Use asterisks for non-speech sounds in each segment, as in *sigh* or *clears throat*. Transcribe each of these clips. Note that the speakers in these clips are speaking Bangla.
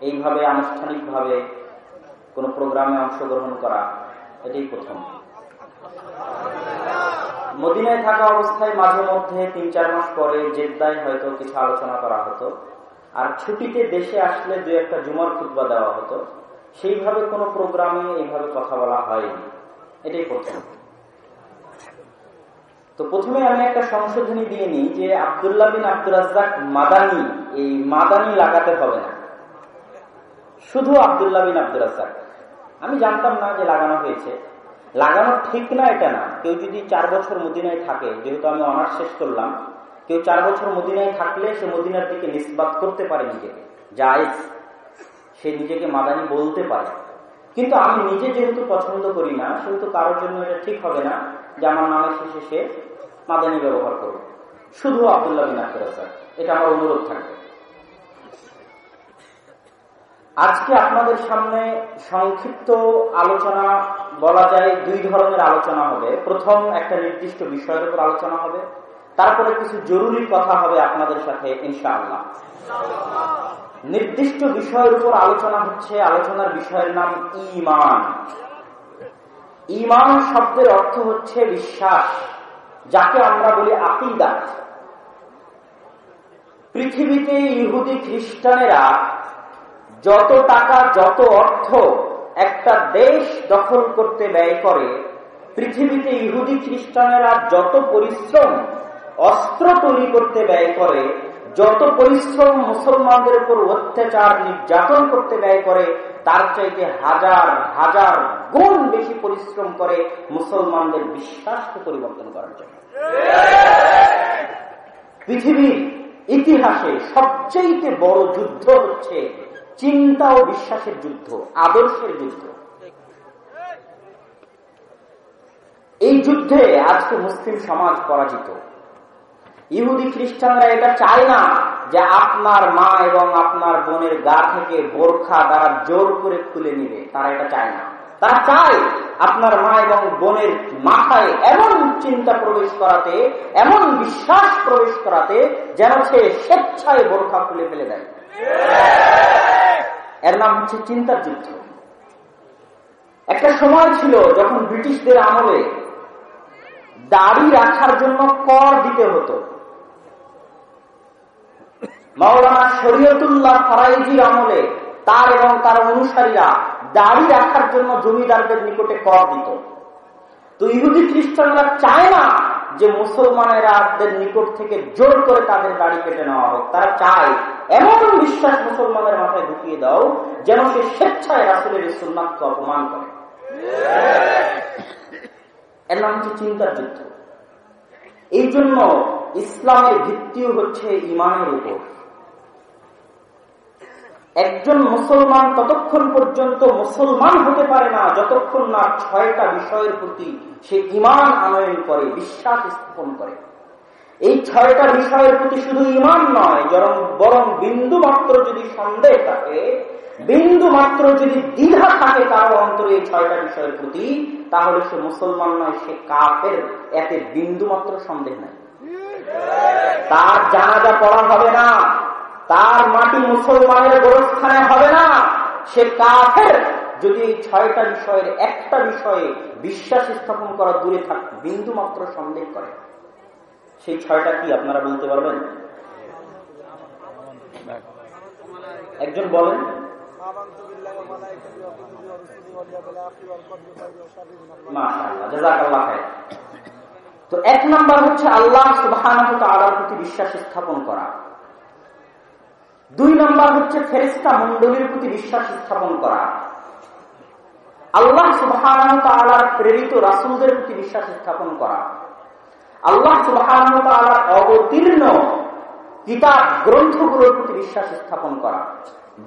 এইভাবে আনুষ্ঠানিকভাবে কোনো প্রোগ্রামে অংশগ্রহণ করা, এটাই প্রথম। মদিনায় থাকা অবস্থায় মাঝে মধ্যে তিন চার মাস পরে জেদ্দায় হয়তো কিছু আলোচনা করা হতো। আর ছুটিতে দেশে আসলে দু একটা জুমার খুতবা দেওয়া হতো। সেইভাবে কোনো প্রোগ্রামে এইভাবে কথা বলা হয়নি। এটাই প্রথম। তো প্রথমে আমি একটা সংশোধনী দিয়ে নিই যে আবদুল্লাহ বিন আব্দুল মাদানি, এই মাদানি লাগাতে হবে না। শুধু আবদুল্লাহ বিন আব্দুল রাজ্জাক। আমি জানতাম না যে লাগানো হয়েছে। লাগানো ঠিক না, এটা না। কেউ যদি চার বছর মদিনায় থাকে, যেহেতু আমি অনার্স শেষ করলাম, কেউ চার বছর মদিনায় থাকলে সে মদিনার দিকে নিষ্পাত করতে পারে নিজেকে। জায়েজ। সে নিজেকে মাদানি বলতে পারে। কিন্তু আমি নিজে যেহেতু পছন্দ করি না, সেহেতু কারোর জন্য এটা ঠিক হবে না যে আমার নামের শেষে সে মাদানি ব্যবহার করবে। শুধু আবদুল্লাহ বিন আব্দুল এটা আমার অনুরোধ থাকবে। আজকে আপনাদের সামনে সংক্ষিপ্ত আলোচনা বলা যায়, দুই ধরনের আলোচনা হবে। প্রথম একটা নির্দিষ্ট বিষয়ের উপর আলোচনা হবে। তারপরে কিছু জরুরি কথা হবে আপনাদের সাথে, ইনশাআল্লাহ। নির্দিষ্ট বিষয়ের উপর আলোচনা হচ্ছে, আলোচনার বিষয়ের নাম ইমান ইমান শব্দের অর্থ হচ্ছে বিশ্বাস, যাকে আমরা বলি আকিদাত। পৃথিবীতে ইহুদি খ্রিস্টানেরা যত টাকা, যত অর্থ একটা দেশ দখল করতে ব্যয় করে, পৃথিবীতে ইহুদি খ্রিস্টানেরা যত পরিশ্রম, অস্ত্র তৈরি করতে ব্যয় করে, যত পরিশ্রম মুসলমানদের উপর অত্যাচার, নির্যাতন করতে ব্যয় করে, তার চাইতে হাজার হাজার গুণ বেশি পরিশ্রম করে মুসলমানদের বিশ্বাসকে পরিবর্তন করার জন্য। পৃথিবীর ইতিহাসে সবচেয়ে বড় যুদ্ধ হচ্ছে চিন্তা ও বিশ্বাসের যুদ্ধ, আদর্শের যুদ্ধ। এই যুদ্ধে আজকে মুসলিম সমাজ পরাজিত। ইহুদি খ্রিস্টানরা এটা চায় না যে আপনার মা এবং আপনার বোনের গা থেকে বোরখা দ্বারা জোর করে খুলে নিবে। তারা এটা চায় না। তারা চায় আপনার মা এবং বোনের মাথায় এমন চিন্তা প্রবেশ করাতে, এমন বিশ্বাস প্রবেশ করাতে যেন সে স্বেচ্ছায় বোরখা খুলে ফেলে দেয়। এর নাম হচ্ছে চিন্তার যুদ্ধ। একটা সময় ছিল যখন ব্রিটিশদের আমলে দাড়ি রাখার জন্য কর দিতে হতো। মাওলানা শরীয়তুল্লাহ ফরাইজির আমলে তার এবং তার অনুসারীরা দাড়ি রাখার জন্য জমিদারদের নিকটে কর দিত। তো ইহুদি খ্রিস্টানরা চায় না যে মুসলমানেরাদের নিকট থেকে জোর করে তাদের দাড়ি কেটে নেওয়া হোক, তারা চায় এমন বিশ্বাস মুসলমানের মাথায় ঢুকিয়ে দাও যেন সে স্বেচ্ছায় রাসুলের সুন্নাথকে অপমান করে। এর নাম হচ্ছে চিন্তার যুদ্ধ। এই জন্য ইসলামের ভিত্তিও হচ্ছে ইমানের উপর। একজন মুসলমান ততক্ষণ পর্যন্ত মুসলমান হতে পারে না যতক্ষণ না ছয়টা বিষয়ের প্রতি সে ইমান আনয়ন করে, বিশ্বাস স্থাপন করে। এই ছয়টা বিষয়ের প্রতি শুধু ইমান নয়, বরং বরং বিন্দু মাত্র যদি সন্দেহ থাকে, বিন্দু মাত্র যদি দ্বিধা থাকে কারও অন্তরে এই ছয়টা বিষয়ের প্রতি, তাহলে সে মুসলমান নয়, সে কাফের। এতে বিন্দু মাত্র সন্দেহ নাই। তার জানাজা পড়া হবে না। তার মাটি মুসলমানের গোরস্থানে হবে না। সে কাফের যদি এই ছয়টা বিষয়ের একটা বিষয়ে বিশ্বাস স্থাপন করা দূরে থাক, বিন্দু মাত্র সন্দেহ করে। সেই ছয়টা কি আপনারা বলতে পারবেন? একজন বলেন। তো এক নাম্বার হচ্ছে আল্লাহ সুবাহ প্রতি বিশ্বাস স্থাপন করা। দুই নম্বর হচ্ছে ফেরিস্তা মন্ডলীর প্রতি বিশ্বাস স্থাপন করা। আল্লাহ সুবাহ প্রেরিত রাসুলদের প্রতি বিশ্বাস স্থাপন করা। আল্লাহ সুবাহ অবতীর্ণ কিতাব গ্রন্থগুলোর প্রতি বিশ্বাস স্থাপন করা।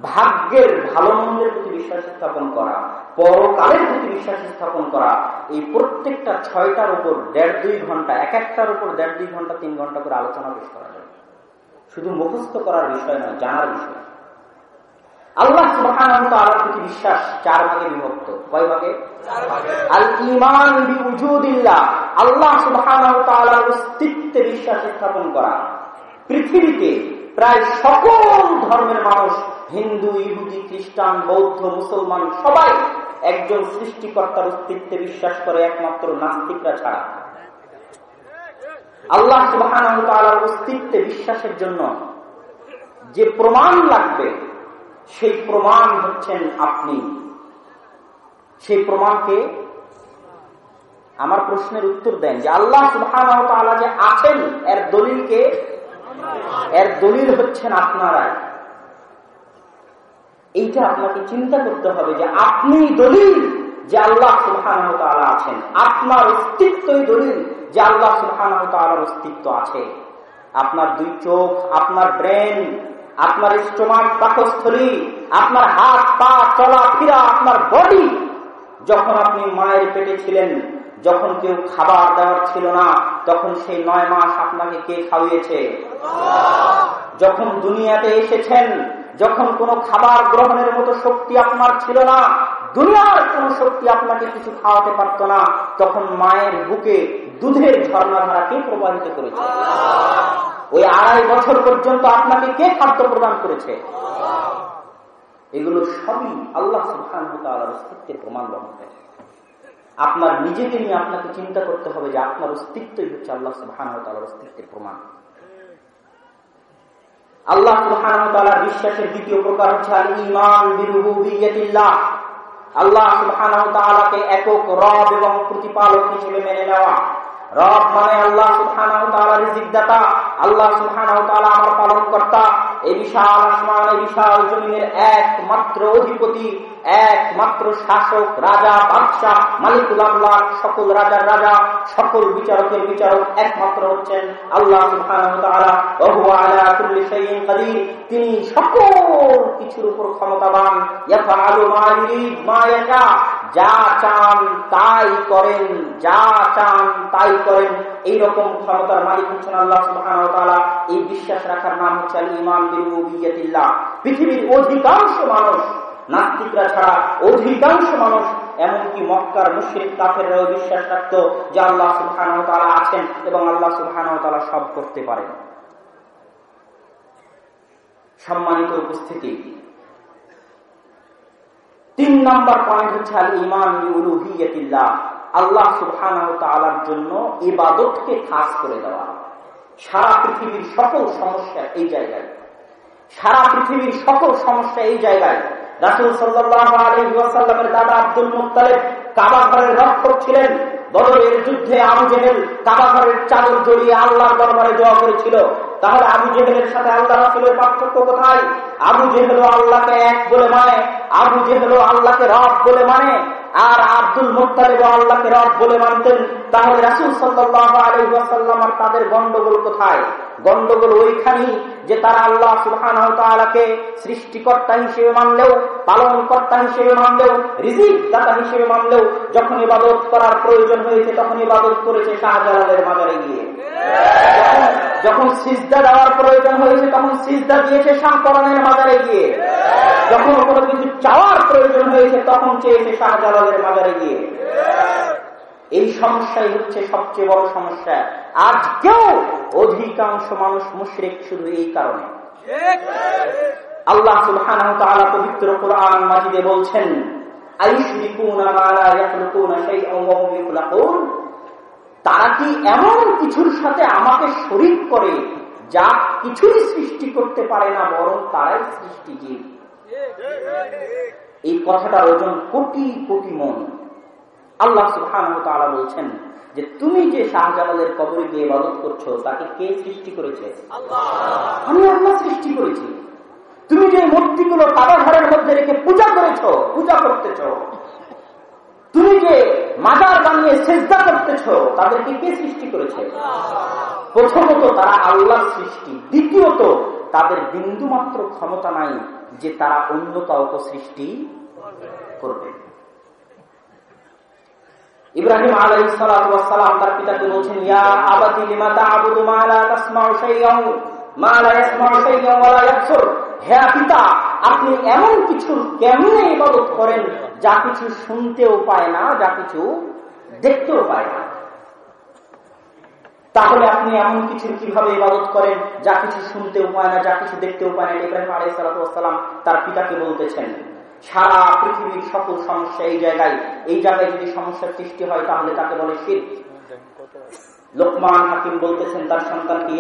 ভাগ্যের ভালো মন্দের প্রতি বিশ্বাস স্থাপন করা। পরকালের প্রতি বিশ্বাস স্থাপন করা। এই প্রত্যেকটা ছয়টার উপর দেড় দুই ঘণ্টা, এক একটার উপর দেড় দুই ঘণ্টা, তিন ঘণ্টা করে আলোচনা পেশ করা শুধু মুখস্থ করার বিষয় নয় জানার বিষয়। আল্লাহ সুবাহান আল্লাহর প্রতি বিশ্বাস চার ভাগে বিভক্ত। কয় ভাগে? আল ইমান আল্লাহ সুবাহান অস্তিত্বে বিশ্বাস স্থাপন করা। পৃথিবীতে প্রায় সকল ধর্মের মানুষ হিন্দু ইহুদি খ্রিস্টান বৌদ্ধ মুসলমান সবাই একজন সৃষ্টিকর্তার অস্তিত্বে বিশ্বাস করে একমাত্র নাস্তিকরা ছাড়া। আল্লাহ সুবাহ অস্তিত্বে বিশ্বাসের জন্য যে প্রমাণ লাগবে, সেই প্রমাণ হচ্ছেন আপনি। সেই প্রমাণকে আমার প্রশ্নের উত্তর দেন যে আল্লাহ সুবাহ যে আছেন, এর দলিলকে এর দলিল হচ্ছেন আপনারাই। এইটা আপনাকে চিন্তা করতে হবে যে আপনি দলিল যে আল্লাহ সুলহান আছেন। আপনার অস্তিত্বই দলিল। যে আল্লাহ সুলহান অস্তিত্ব আছে। আপনার দুই চোখ, আপনার ব্রেন, আপনার স্টোমাক পাকস্থলী, আপনার হাত, পা চলা ফিরা আপনার বডি। যখন আপনি মায়ের পেটে ছিলেন, যখন কেউ খাবার দেওয়ার ছিল না, তখন সেই নয় মাস আপনাকে কে খাওয়িয়েছে? যখন দুনিয়াতে এসেছেন, যখন কোনো খাবার গ্রহণের মতো শক্তি আপনার ছিল না দুনিয়ার কোন শক্তি আপনাকে কিছু খাওয়াতে পারত না, তখন মায়ের বুকে দুধের ঝর্ণাধারা কে প্রবাহিত করেছে? ওই আড়াই বছর পর্যন্ত আপনাকে কে খাদ্য প্রদান করেছে? এগুলো সবই আল্লাহ সুলহান অস্তিত্বের প্রমাণ বহন করে। আপনার নিজেকে নিয়ে আপনাকে চিন্তা করতে হবে যে আপনার অস্তিত্বই হচ্ছে আল্লাহ সুলহান অস্তিত্বের প্রমাণ। আল্লাহ সুলহান বিশ্বাসের দ্বিতীয় প্রকার হচ্ছে আল্লাহ একক রব এবং প্রতিপালক হিসেবে মেনে নেওয়া। রব মানে আল্লাহ আল্লাহ সুলহান আমার পালন কর্তা এই বিশাল আসমান, এই বিশাল জমিনের একমাত্র অধিপতি, একমাত্র শাসক, রাজা, বাদশাহ, মালিকুল আল্লাহ সকল রাজার রাজা, সকল বিচারকের বিচারক একমাত্র হচ্ছেন আল্লাহ তিনি সকল কিছুর উপর ক্ষমতাবান। যা চান তাই করেন, যা চান তাই করেন। এইরকম ক্ষমতার মালিক হচ্ছেন আল্লাহ সুবাহ এই বিশ্বাস রাখার নাম হচ্ছে ইমান পৃথিবীর অধিকাংশ মানুষ, নাস্তিকরা ছাড়া অধিকাংশ মানুষ, এমনকি মক্কার মুশ্রিক কাফেররাও বিশ্বাস রাখত যে আল্লাহ সুবহান আছেন এবং আল্লাহ সুবহান সব করতে পারেন। সম্মানিত উপস্থিতি তিন নাম্বার পয়েন্ট হচ্ছে আল ইমান আল্লাহ সুবহান জন্য ইবাদতকে খাস করে দেওয়া। সারা পৃথিবীর সকল সমস্যা এই জায়গায়। সারা পৃথিবীর সকল সমস্যা এই জায়গায়। রাসুল সাল্লাহ আলী ওয়াসাল্লামের দাদা আব্দুল মুক্তালেব কাবা ঘরের রক্ষক ছিলেন। বদরের যুদ্ধে আবু জেহেল কাবাঘরের চাদর জড়িয়ে আল্লাহর দরবারে দোয়া করেছিল। তাহলে আবু জেহেলের সাথে আল্লাহ রাসুলের পার্থক্য কোথায়? আবু জেহেল আল্লাহকে এক বলে মানে আবু জেহেল আল্লাহকে রব বলে মানে আর আব্দুল মোত্তালেব আল্লাহকে রব বলে মানতেন। তাহলে রাসুল সাল্লাহ আলহাসাল্লাম আর তাদের গন্ডগোল কোথায়? গন্ডগোল ওইখানেই যে তারা আল্লাহ সুলহানকে সৃষ্টিকর্তা হিসেবে মানলেও পালন কর্তা হিসেবে মানলেও রিজিক দাতা হিসেবে মানলেও, যখন ইবাদত করার প্রয়োজন হয়েছে, তখন ইবাদত করেছে শাহজালালের মাজারে গিয়ে। যখন সিজদা দেওয়ার প্রয়োজন হয়েছে, তখন সিজদা দিয়েছে শাহকরণের মাজারে গিয়ে। যখন কোনো কিছু চাওয়ার প্রয়োজন হয়েছে, তখন চেয়েছে শাহজালালের মাজারে গিয়ে। এই সমস্যাই হচ্ছে সবচেয়ে বড় সমস্যা। আজকেও অধিকাংশ মানুষ মুশরিক শুধু এই কারণে। আল্লাহ পবিত্র কোরআন মাজিদে বলছেন তারা কি এমন কিছুর সাথে আমাকে শরিক করে যা কিছুই সৃষ্টি করতে পারে না, বরং তারাই সৃষ্টিজীব? এই কথাটার ওজন কোটি কোটি মন। আল্লাহ সুহান বলছেন যে তুমি যে শাহজালালের কবরে গিয়ে ইবাদত করছ তাকে কে সৃষ্টি করেছে? আমি আল্লাহ সৃষ্টি করেছি। তুমি যে মূর্তিগুলো কাবা ঘরের মধ্যে রেখে পূজা করেছ পূজা করতেছ তুমি যে মাজার বানিয়ে চেষ্টা করতেছ তাদেরকে কে সৃষ্টি করেছে? প্রথমত তারা আল্লাহ সৃষ্টি দ্বিতীয়ত তাদের বিন্দু মাত্র ক্ষমতা নাই যে তারা অন্য কাউকে সৃষ্টি করবে। ইব্রাহিম আলাই সালাম তার পিতাকে বলছেন আপনি এমন কিছু কেমনে ইবাদত করেন যা কিছু শুনতেও পায় না, যা কিছু দেখতেও পায় না? তাহলে আপনি এমন কিছু কীভাবে ইবাদত করেন যা কিছু শুনতে উপায় না, যা কিছু দেখতে উপায় না? ইব্রাহিম আলাই সালাতাম তার পিতাকে বলতেছেন সারা পৃথিবীর সকল সমস্যা এই জায়গায় এই জায়গায় যদি সমস্যার সৃষ্টি হয়, তাহলে তাকে বলে শীত লোকমান হাকিম বলতেছেন তার সন্তানকে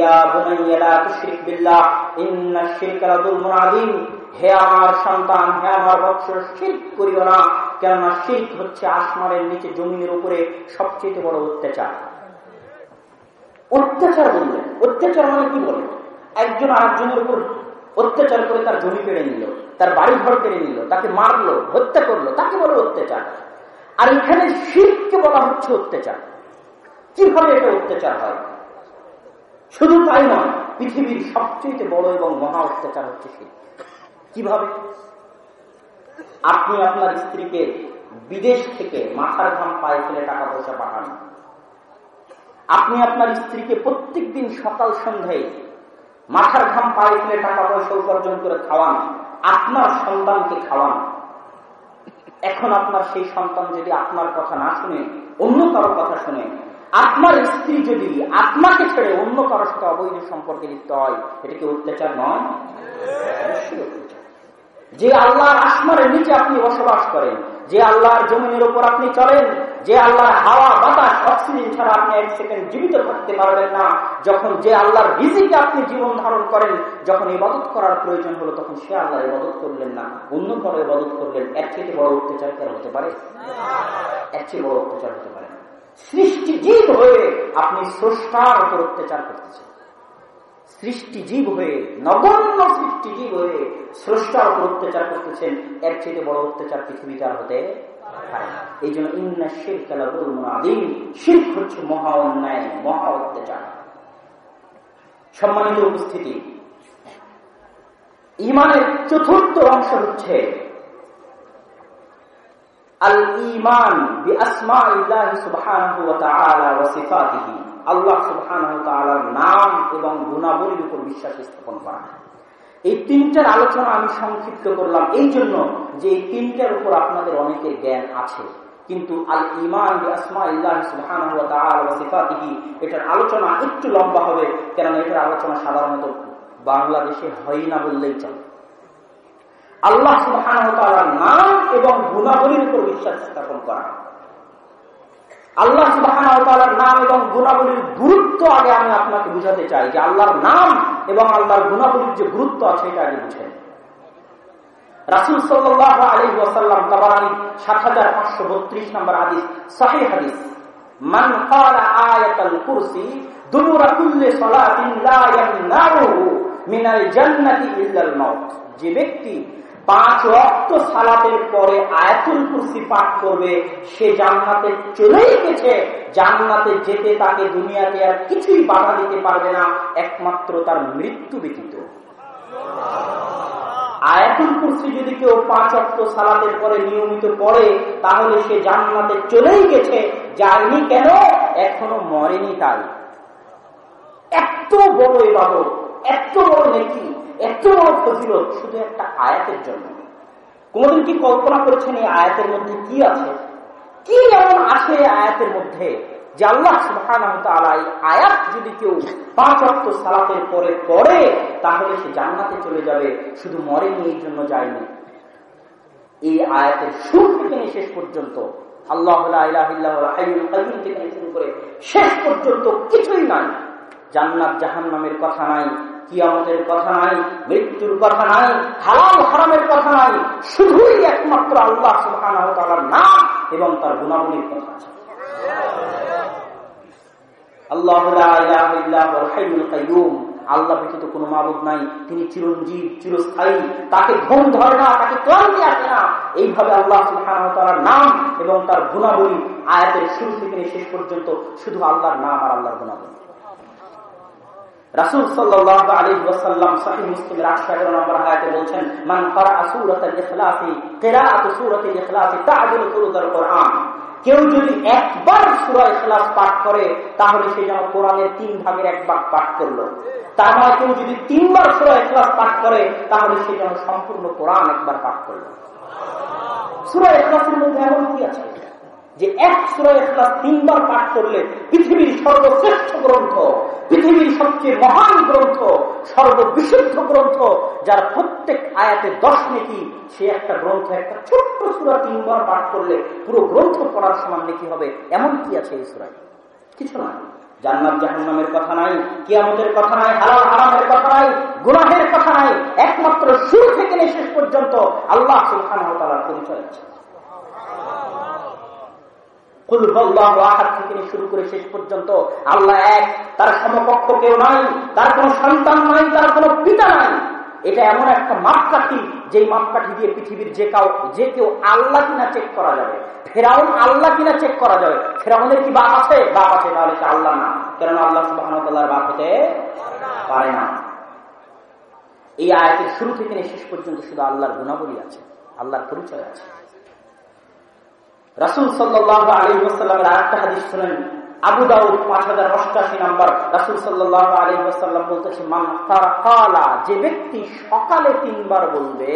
হে আমার সন্তান, হে আমার বৎসর শিল্প করিও না, কেননা শিল্প হচ্ছে আসমানের নিচে জমিনের উপরে সবচেয়ে বড় অত্যাচার। অত্যাচার বললেন। অত্যাচার মানে কি বলে? একজন আরেকজনের উপর অত্যাচার করে তার জমি কেড়ে নিল। তার বাড়ি ঘর কেড়ে নিল, তাকে মারলো, হত্যা করল, তাকে বলে অত্যাচার। আর এখানে শিল্পকে বলা হচ্ছে অত্যাচার। কীভাবে এটা অত্যাচার হয়? শুধু তাই নয়, পৃথিবীর সবচেয়ে বড় এবং মহা অত্যাচার হচ্ছে শিল্প কীভাবে? আপনি আপনার স্ত্রীকে বিদেশ থেকে মাথার ঘাম পায়ে ফেলে টাকা পয়সা পাঠান। আপনি আপনার স্ত্রীকে প্রত্যেক দিন সকাল সন্ধ্যায় মাথার ঘাম পায়ে ফেলে টাকা পয়সা উপার্জন করে খাওয়ান। আপনার সন্তানকে খাওয়ান। এখন আপনার সেই সন্তান যদি আপনার কথা না শুনে, অন্য কারও কথা শুনে, আপনার স্ত্রী যদি আপনাকে ছেড়ে অন্য কারোর সাথে অবৈধ সম্পর্কে লিপ্ত হয়, এটা কি অত্যাচার নয়? যে আল্লাহর আসমানের নিচে আপনি বসবাস করেন, যে আল্লাহর জমিনের উপর আপনি চলেন যে আল্লাহর হাওয়া, বাতাস অক্সিজেন ছাড়া আপনি এক সেকেন্ড জীবিত থাকতে পারবেন না। যখন যে আল্লাহর রিজিকে আপনি জীবন ধারণ করেন, যখন ইবাদত করার প্রয়োজন হলো, তখন সে আল্লাহর ইবাদত করলেন না। অন্য কারও ইবাদত করলেন এক থেকে বড় অত্যাচার কেন হতে পারে? এক চেয়ে বড় অত্যাচার হতে পারে। সৃষ্টিজীব হয়ে আপনি স্রষ্টার উপর অত্যাচার করতেছেন। সৃষ্টিজীব হয়ে, নগণ্য সৃষ্টিজীব হয়ে স্রষ্টার উপর অত্যাচার করতেছেন, এর চেয়ে বড় অত্যাচার পৃথিবীতে আর হতে এই জন্য ইন্না শিল্প আদিম শিল্প হচ্ছে মহা অন্যায়, মহা অত্যাচার। সম্মানিত উপস্থিতি ইমানের চতুর্থ অংশ হচ্ছে আল ইমান বি আসমা সুবহানাহু ওয়া তাআলা ওয়া সিফাতিহি। আল্লাহ সুবহানাহু ওয়া তাআলার নাম এবং গুণাবলীর উপর বিশ্বাস স্থাপন করা। এই তিনটার আলোচনা আমি সংক্ষিপ্ত করলাম এই জন্য যে এই তিনটার উপর আপনাদের অনেকের জ্ঞান আছে। কিন্তু আল ইমান এটার আলোচনা একটু লম্বা হবে, কেননা এটার আলোচনা সাধারণত বাংলাদেশে হয় না বললেই চলে। আল্লাহ সুবাহ নাম এবং গুণাবলীর উপর বিশ্বাস স্থাপন করা। আল্লাহ সুবাহ নাম এবং গুণাবলীর গুরুত্ব আগে আমি আপনাকে বুঝাতে চাই যে আল্লাহর নাম এবং আল্লাহর গুণাবলীর যে গুরুত্ব আছে এটা আগে বুঝেন। রাসুল সাল্লাহ আলী ওয়াসাল্লাম তাবারানি সাত হাজার পাঁচশো বত্রিশ নম্বর সাহি হাদিস যে ব্যক্তি পাঁচ রক্ত সালাতের পরে আয়াতুল কুরসি পাঠ করবে, সে জান্নাতে চলেই গেছে। জান্নাতে যেতে তাকে দুনিয়াতে আর কিছুই বাধা দিতে পারবে না, একমাত্র তার মৃত্যু ব্যতীত। আয়াতুল কুরসি যদি কেউ পাঁচ অক্ট সালাতের পরে নিয়মিত পড়ে, তাহলে সে জান্নাতে চলেই গেছে। যায়নি কেন? এখনও মরেনি তাই। এত বড় এবাদত, এত বড় নেকি। এত বড় ফজিলত শুধু একটা আয়াতের জন্য। কোনদিন কি কল্পনা করেছেন এই আয়াতের মধ্যে কি আছে? কি এমন আছে আয়াতের মধ্যে যে আল্লাহ আয়াত যদি কেউ পাঁচ অক্ট সালাতের পরে পড়ে, তাহলে সে জান্নাতে চলে যাবে, শুধু মরেনি, এই জন্য যায়নি। এই আয়াতের শুরু থেকে নিয়ে শেষ পর্যন্ত, আল্লাহ থেকে শুরু করে শেষ পর্যন্ত কিছুই নাই। জান্নাত জাহান নামের কথা নাই কিয়ামতের কথা নাই, মৃত্যুর কথা নাই, হালাল হারামের কথা নাই, শুধুই একমাত্র আল্লাহ সুবাহ নাম এবং তার গুণাবলীর কথা আছে। আল্লাহ ব্যতীত কোনো মাবুদ নাই, তিনি চিরঞ্জীব, চিরস্থায়ী, তাকে ঘুম ধরে না, তাকে ক্লান্তি আসে না। এইভাবে আল্লাহ সুহান নাম এবং তার গুণাবলী আয়াতের শুরু থেকে শেষ পর্যন্ত শুধু আল্লাহর নাম আর আল্লাহর গুণাবলী। রাসুল সাল্লাহ আলী ওয়াসাল্লাম সাহি মুসলিমের নম্বর মান করা সুরত ইখলাসি কেরাত সুরত ইখলাসি সুরুদাল কোরআন। কেউ যদি একবার সুরা ইখলাস পাঠ করে, তাহলে সে যেন কোরআনের তিন ভাগের এক ভাগ পাঠ করল। তার মানে কেউ যদি তিনবার সুরা ইখলাস পাঠ করে, তাহলে সে যেন সম্পূর্ণ কোরআন একবার পাঠ করল। সুরা ইখলাসের মধ্যে এমন কি আছে? যে এক সুরা এখলাস তিনবার পাঠ করলে পৃথিবীর সর্বশ্রেষ্ঠ গ্রন্থ, পৃথিবীর সবচেয়ে মহান গ্রন্থ, সর্ববিশুদ্ধ গ্রন্থ, যার প্রত্যেক আয়াতে দশ নেকি, সে একটা গ্রন্থ, একটা ছোট্ট সুরা তিনবার পাঠ করলে পুরো গ্রন্থ পড়ার সমান নেকি হবে। এমন কি আছে এই সুরায়? কিছু না জান্নাত জাহান্নামের কথা নাই, কিয়ামতের কথা নাই, হালাল হারামের কথা নাই, গুনাহের কথা নাই, একমাত্র শুরু থেকে শেষ পর্যন্ত আল্লাহ সুলখান পরিচয় আছে। থেকে শুরু করে ফেরাউনের কি বাপ আছে? বাপ আছে, তাহলে আল্লাহ না। আল্লাহ বাপ হতে পারে না। এই শুরু থেকে শেষ পর্যন্ত শুধু আল্লাহর গুণাবলী আছে, আল্লাহর পরিচয় আছে। রাসুল সাল্লাহ আরেকটা হাদিস শুনেন। আবু দাউদ পাঁচ হাজার অষ্টাশি নাম্বার। রাসুল সাল্লাহ বলতেছে কালা যে ব্যক্তি সকালে তিনবার বলবে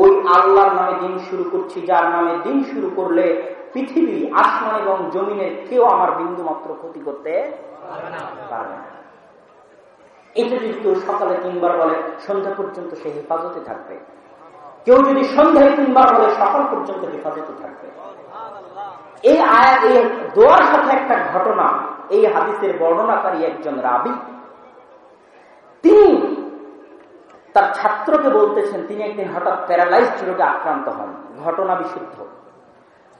ওই আল্লাহর নামে দিন শুরু করছি, যার নামে দিন শুরু করলে পৃথিবী, আসমান এবং জমিনের কেউ আমার বিন্দু মাত্র ক্ষতি করতে পারবে না। এটা যদি কেউ সকালে তিনবার বলে, সন্ধ্যা পর্যন্ত সে হেফাজতে থাকবে। কেউ যদি সন্ধ্যায় তিনবার বলে, সকাল পর্যন্ত হেফাজতে থাকবে। এই আয়াত এই দোয়ার সাথে একটা ঘটনা, এই হাদিসের বর্ণনাকারী একজন রাবি। তিনি তার ছাত্রকে বলতেছেন, তিনি একদিন হঠাৎ প্যারালাইজ রোগে আক্রান্ত হন, ঘটনা বিশুদ্ধ।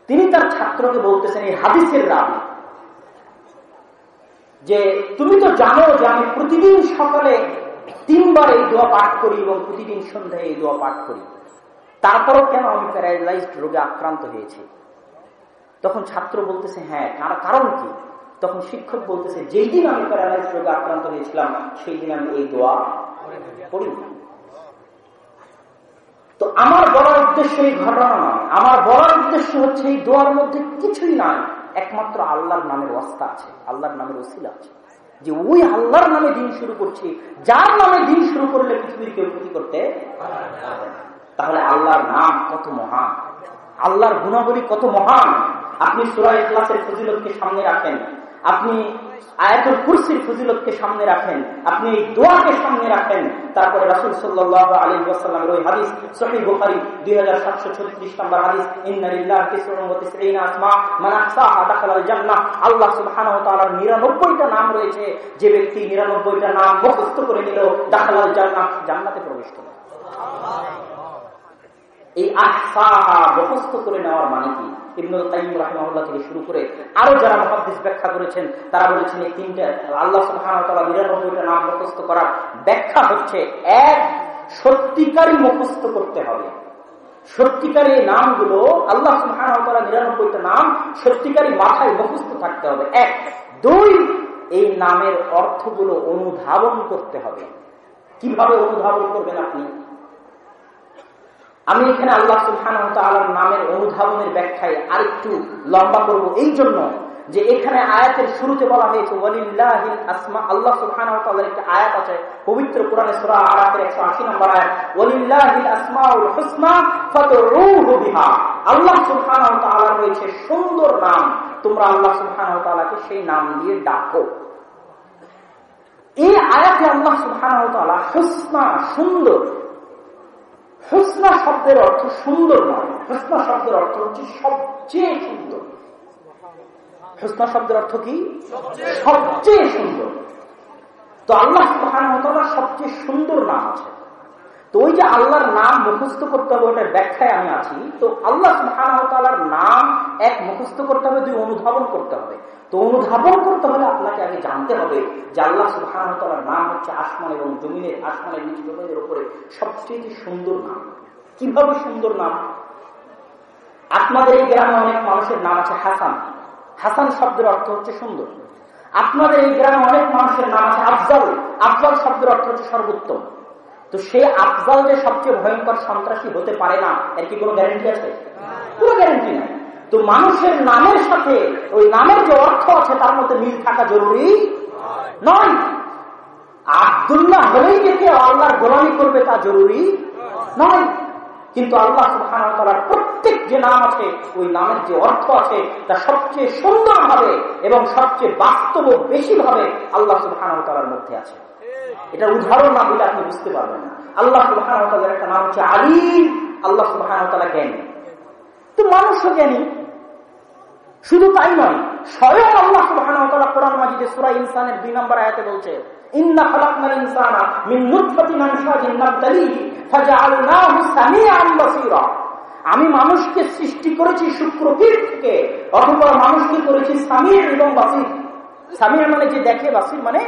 তিনি তার ছাত্রকে বলতেছেন, এই হাদিসের রাবি যে তুমি তো জানো যে আমি প্রতিদিন সকালে তিনবার এই দোয়া পাঠ করি এবং প্রতিদিন সন্ধ্যায় এই দোয়া পাঠ করি। তারপরও কেন আমি প্যারালাইজড রোগে আক্রান্ত হয়েছে? তখন ছাত্র বলতেছে হ্যাঁ তার কারণ কি? তখন শিক্ষক বলতেছে, যেই দিন আমি প্যারালাইজড রোগে আক্রান্ত হয়েছিলাম, সেই দিন আমি এই দোয়া পড়ি তো আমার বলার উদ্দেশ্য এই ঘটনা নয়। আমার বলার উদ্দেশ্য হচ্ছে এই দোয়ার মধ্যে কিছুই নাই। একমাত্র আল্লাহর নামের অস্তা আছে, আল্লাহর নামের ওসিলা আছে। যে ওই আল্লাহর নামে দিন শুরু করছি, যার নামে দিন শুরু করলে পৃথিবীর কেউ ক্ষতি করতে তাহলে আল্লাহর নাম কত মহান? আল্লাহর গুণাবলী কত মহান? আপনি সুরাই ক্লাসের ফজিলতকে সামনে রাখেন। আপনি আয়াতুল কুরসির ফজিলতকে সামনে রাখেন, আপনি এই দোয়াকে সামনে রাখেন। তারপরে রাসুল সাল্লাহ ওয়াসাল্লামের ওই হাদিস আল্লাহ নাম রয়েছে। যে ব্যক্তি নিরানব্বইটা নাম মুখস্থ করে নিল, দাখালাল জান্নাত জান্নাতে প্রবেশ করল এই আহসাহা মুখস্থ করে নেওয়ার মানে কি? ইবনুল কাইম রাহমাহুল্লাহ থেকে শুরু করে আরও যারা মহাদিস ব্যাখ্যা করেছেন, তারা বলেছেন এই তিনটা আল্লাহ নিরানব্বইটা নাম করার ব্যাখ্যা হচ্ছে এক, সত্যিকারই করতে হবে। সত্যিকারী এই নামগুলো আল্লাহ সুবহানাহু নিরানব্বইটা নাম সত্যিকারী মাথায় মুখস্থ থাকতে হবে। এক, দুই, এই নামের অর্থগুলো অনুধাবন করতে হবে। কীভাবে অনুধাবন করবেন আপনি? আমি এখানে আল্লাহ সুলহান নামের অনুধাবনের ব্যাখ্যায় আরেকটু লম্বা করব এই জন্য যে এখানে আয়াতের শুরুতে বলা হয়েছে আসমা আল্লাহ সুলহান একটা আয়াত আছে, পবিত্র কোরআনে সুরা একশো আশি নম্বর আয়াত বিহা। আল্লাহ সুলহান রয়েছে সুন্দর নাম, তোমরা আল্লাহ সুলহান সেই নাম দিয়ে ডাকো। এই আয়াতে আল্লাহ সুলহান হুসনা, সুন্দর হুসনা শব্দের অর্থ সুন্দর নয়। হুসনা শব্দের অর্থ হচ্ছে সবচেয়ে সুন্দর। হুসনা শব্দের অর্থ কি? সবচেয়ে সুন্দর। তো আল্লাহ সবচেয়ে সুন্দর নাম আছে। তো ওই যে আল্লাহর নাম মুখস্থ করতে হবে, ওটার ব্যাখ্যায় আমি আছি। তো আল্লাহ সুহানার নাম এক মুখস্থ করতে হবে, দুই অনুধাবন করতে হবে। তো অনুধাবন করতে হলে আপনাকে আগে জানতে হবে যে আল্লাহ সুহানার নাম হচ্ছে আসমান এবং জমিনের আসমানের নিচ জমিনের উপরে সবচেয়ে সুন্দর নাম। কীভাবে সুন্দর নাম? আপনাদের এই গ্রামে অনেক মানুষের নাম আছে হাসান। হাসান শব্দের অর্থ হচ্ছে সুন্দর। আপনাদের এই গ্রামে অনেক মানুষের নাম আছে আফজাল। আফজাল শব্দের অর্থ হচ্ছে সর্বোত্তম। তো সে আফজাল যে সবচেয়ে ভয়ঙ্কর সন্ত্রাসী হতে পারে না, এর কি কোনো গ্যারেন্টি আছে? কোনো গ্যারেন্টি নাই। তো মানুষের নামের সাথে, ওই নামের যে অর্থ আছে, তার মধ্যে মিল থাকা জরুরি নয়। আব্দুল সুন্না হলেই যে আল্লাহর গোলামি করবে তা জরুরি নয়। কিন্তু আল্লাহ সুহানার প্রত্যেক যে নাম আছে, ওই নামের যে অর্থ আছে, তা সবচেয়ে সুন্দর ভাবে এবং সবচেয়ে বাস্তব বেশি ভাবে আল্লাহ সুহানার মধ্যে আছে। এটা উদাহরণ না দিলে আপনি বুঝতে পারবেন না। আল্লাহ সুহানার একটা নাম হচ্ছে আলিম। আল্লাহ সুহানা জ্ঞানী। তো মানুষও জ্ঞানী। শুধু তাই নয়, স্বয়ং আল্লাহ সুবাহ কোরআন মাজিদে সুরা ইনসানের দুই নম্বর আয়াতে বলছে, ইন্না খালাকনাল ইনসানা মিন নুতফাতিন আমশাজিন নাবতালিহি ফাজআলনাহু সামিআন বাসীরা। আমি মানুষকে সৃষ্টি করেছি শুক্রপীঠ থেকে, অথবা মানুষকে করেছি সামির এবং বাসির। সামির মানে যে দেখে, বাসির মানে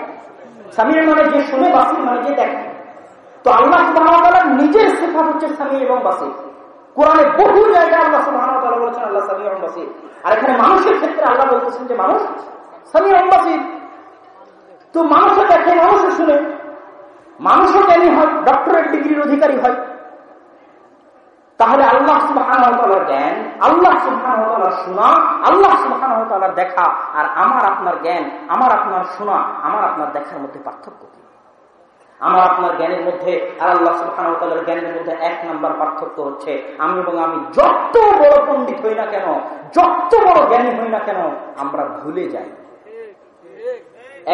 সামির মানে যে শুনে, বাসির মানে যে দেখে। তো আল্লাহ নিজের সেফাত হচ্ছে সামি এবং বাসির। কোরআনে বহু জায়গায় আল্লাহ সুবাহ বলেছেন, আল্লাহ সামি বাসির। আর এখানে মানুষের ক্ষেত্রে আল্লাহ বলতেছেন যে, মানুষ সামি বাসির। তো মানুষও দেখে মানুষও শুনে, মানুষও জ্ঞানী হয়, ডক্টরেট ডিগ্রির অধিকারী হয়। তাহলে আল্লাহ সুবাহর জ্ঞান, আল্লাহ সুবাহর শোনা, আল্লাহ সুবাহর দেখা, আর আমার আপনার জ্ঞান, আমার আপনার শোনা, আমার আপনার দেখার মধ্যে পার্থক্য কি? আমার আপনার জ্ঞানের মধ্যে আর আল্লাহ সুবাহর জ্ঞানের মধ্যে এক নাম্বার পার্থক্য হচ্ছে, আমি এবং আমি যত বড় পণ্ডিত হই না কেন, যত বড় জ্ঞানী হই না কেন, আমরা ভুলে যাই।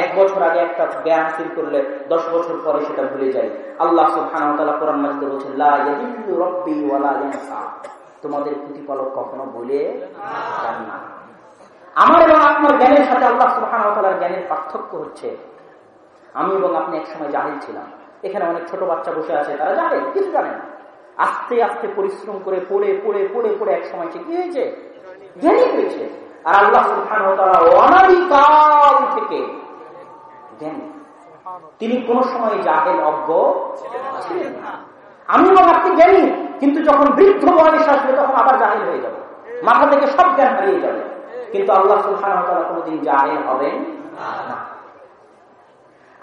এক বছর আগে একটা জ্ঞান হাসিল করলে দশ বছর পরে সেটা ভুলে যায় আল্লাহ কোরআন মাজিদে বলছেন তোমাদের প্রতিপালক কখনো বলে আমার এবং আপনার জ্ঞানের সাথে আল্লাহ সুহান জ্ঞানের পার্থক্য হচ্ছে আমি এবং আপনি একসময় জাহিল ছিলাম। এখানে অনেক ছোট বাচ্চা বসে আছে, তারা জানে, কিছু জানে না। আস্তে আস্তে পরিশ্রম করে পড়ে পড়ে পড়ে পড়ে এক সময় সে কি হয়েছে। জ্ঞানী হয়েছে। আর আল্লাহ সুলখান অনাদিকাল থেকে জ্ঞানী। তিনি কোন সময় জাহেল, অজ্ঞ ছিলেন না। আমি এবং আপনি জ্ঞানী, কিন্তু যখন বৃদ্ধ বয়স আসবে, তখন আবার জাহেল হয়ে যাবে। মাথা থেকে সব জ্ঞান হারিয়ে যাবে। কিন্তু আল্লাহ সুলখান কোনোদিন জাহেল হবেন না।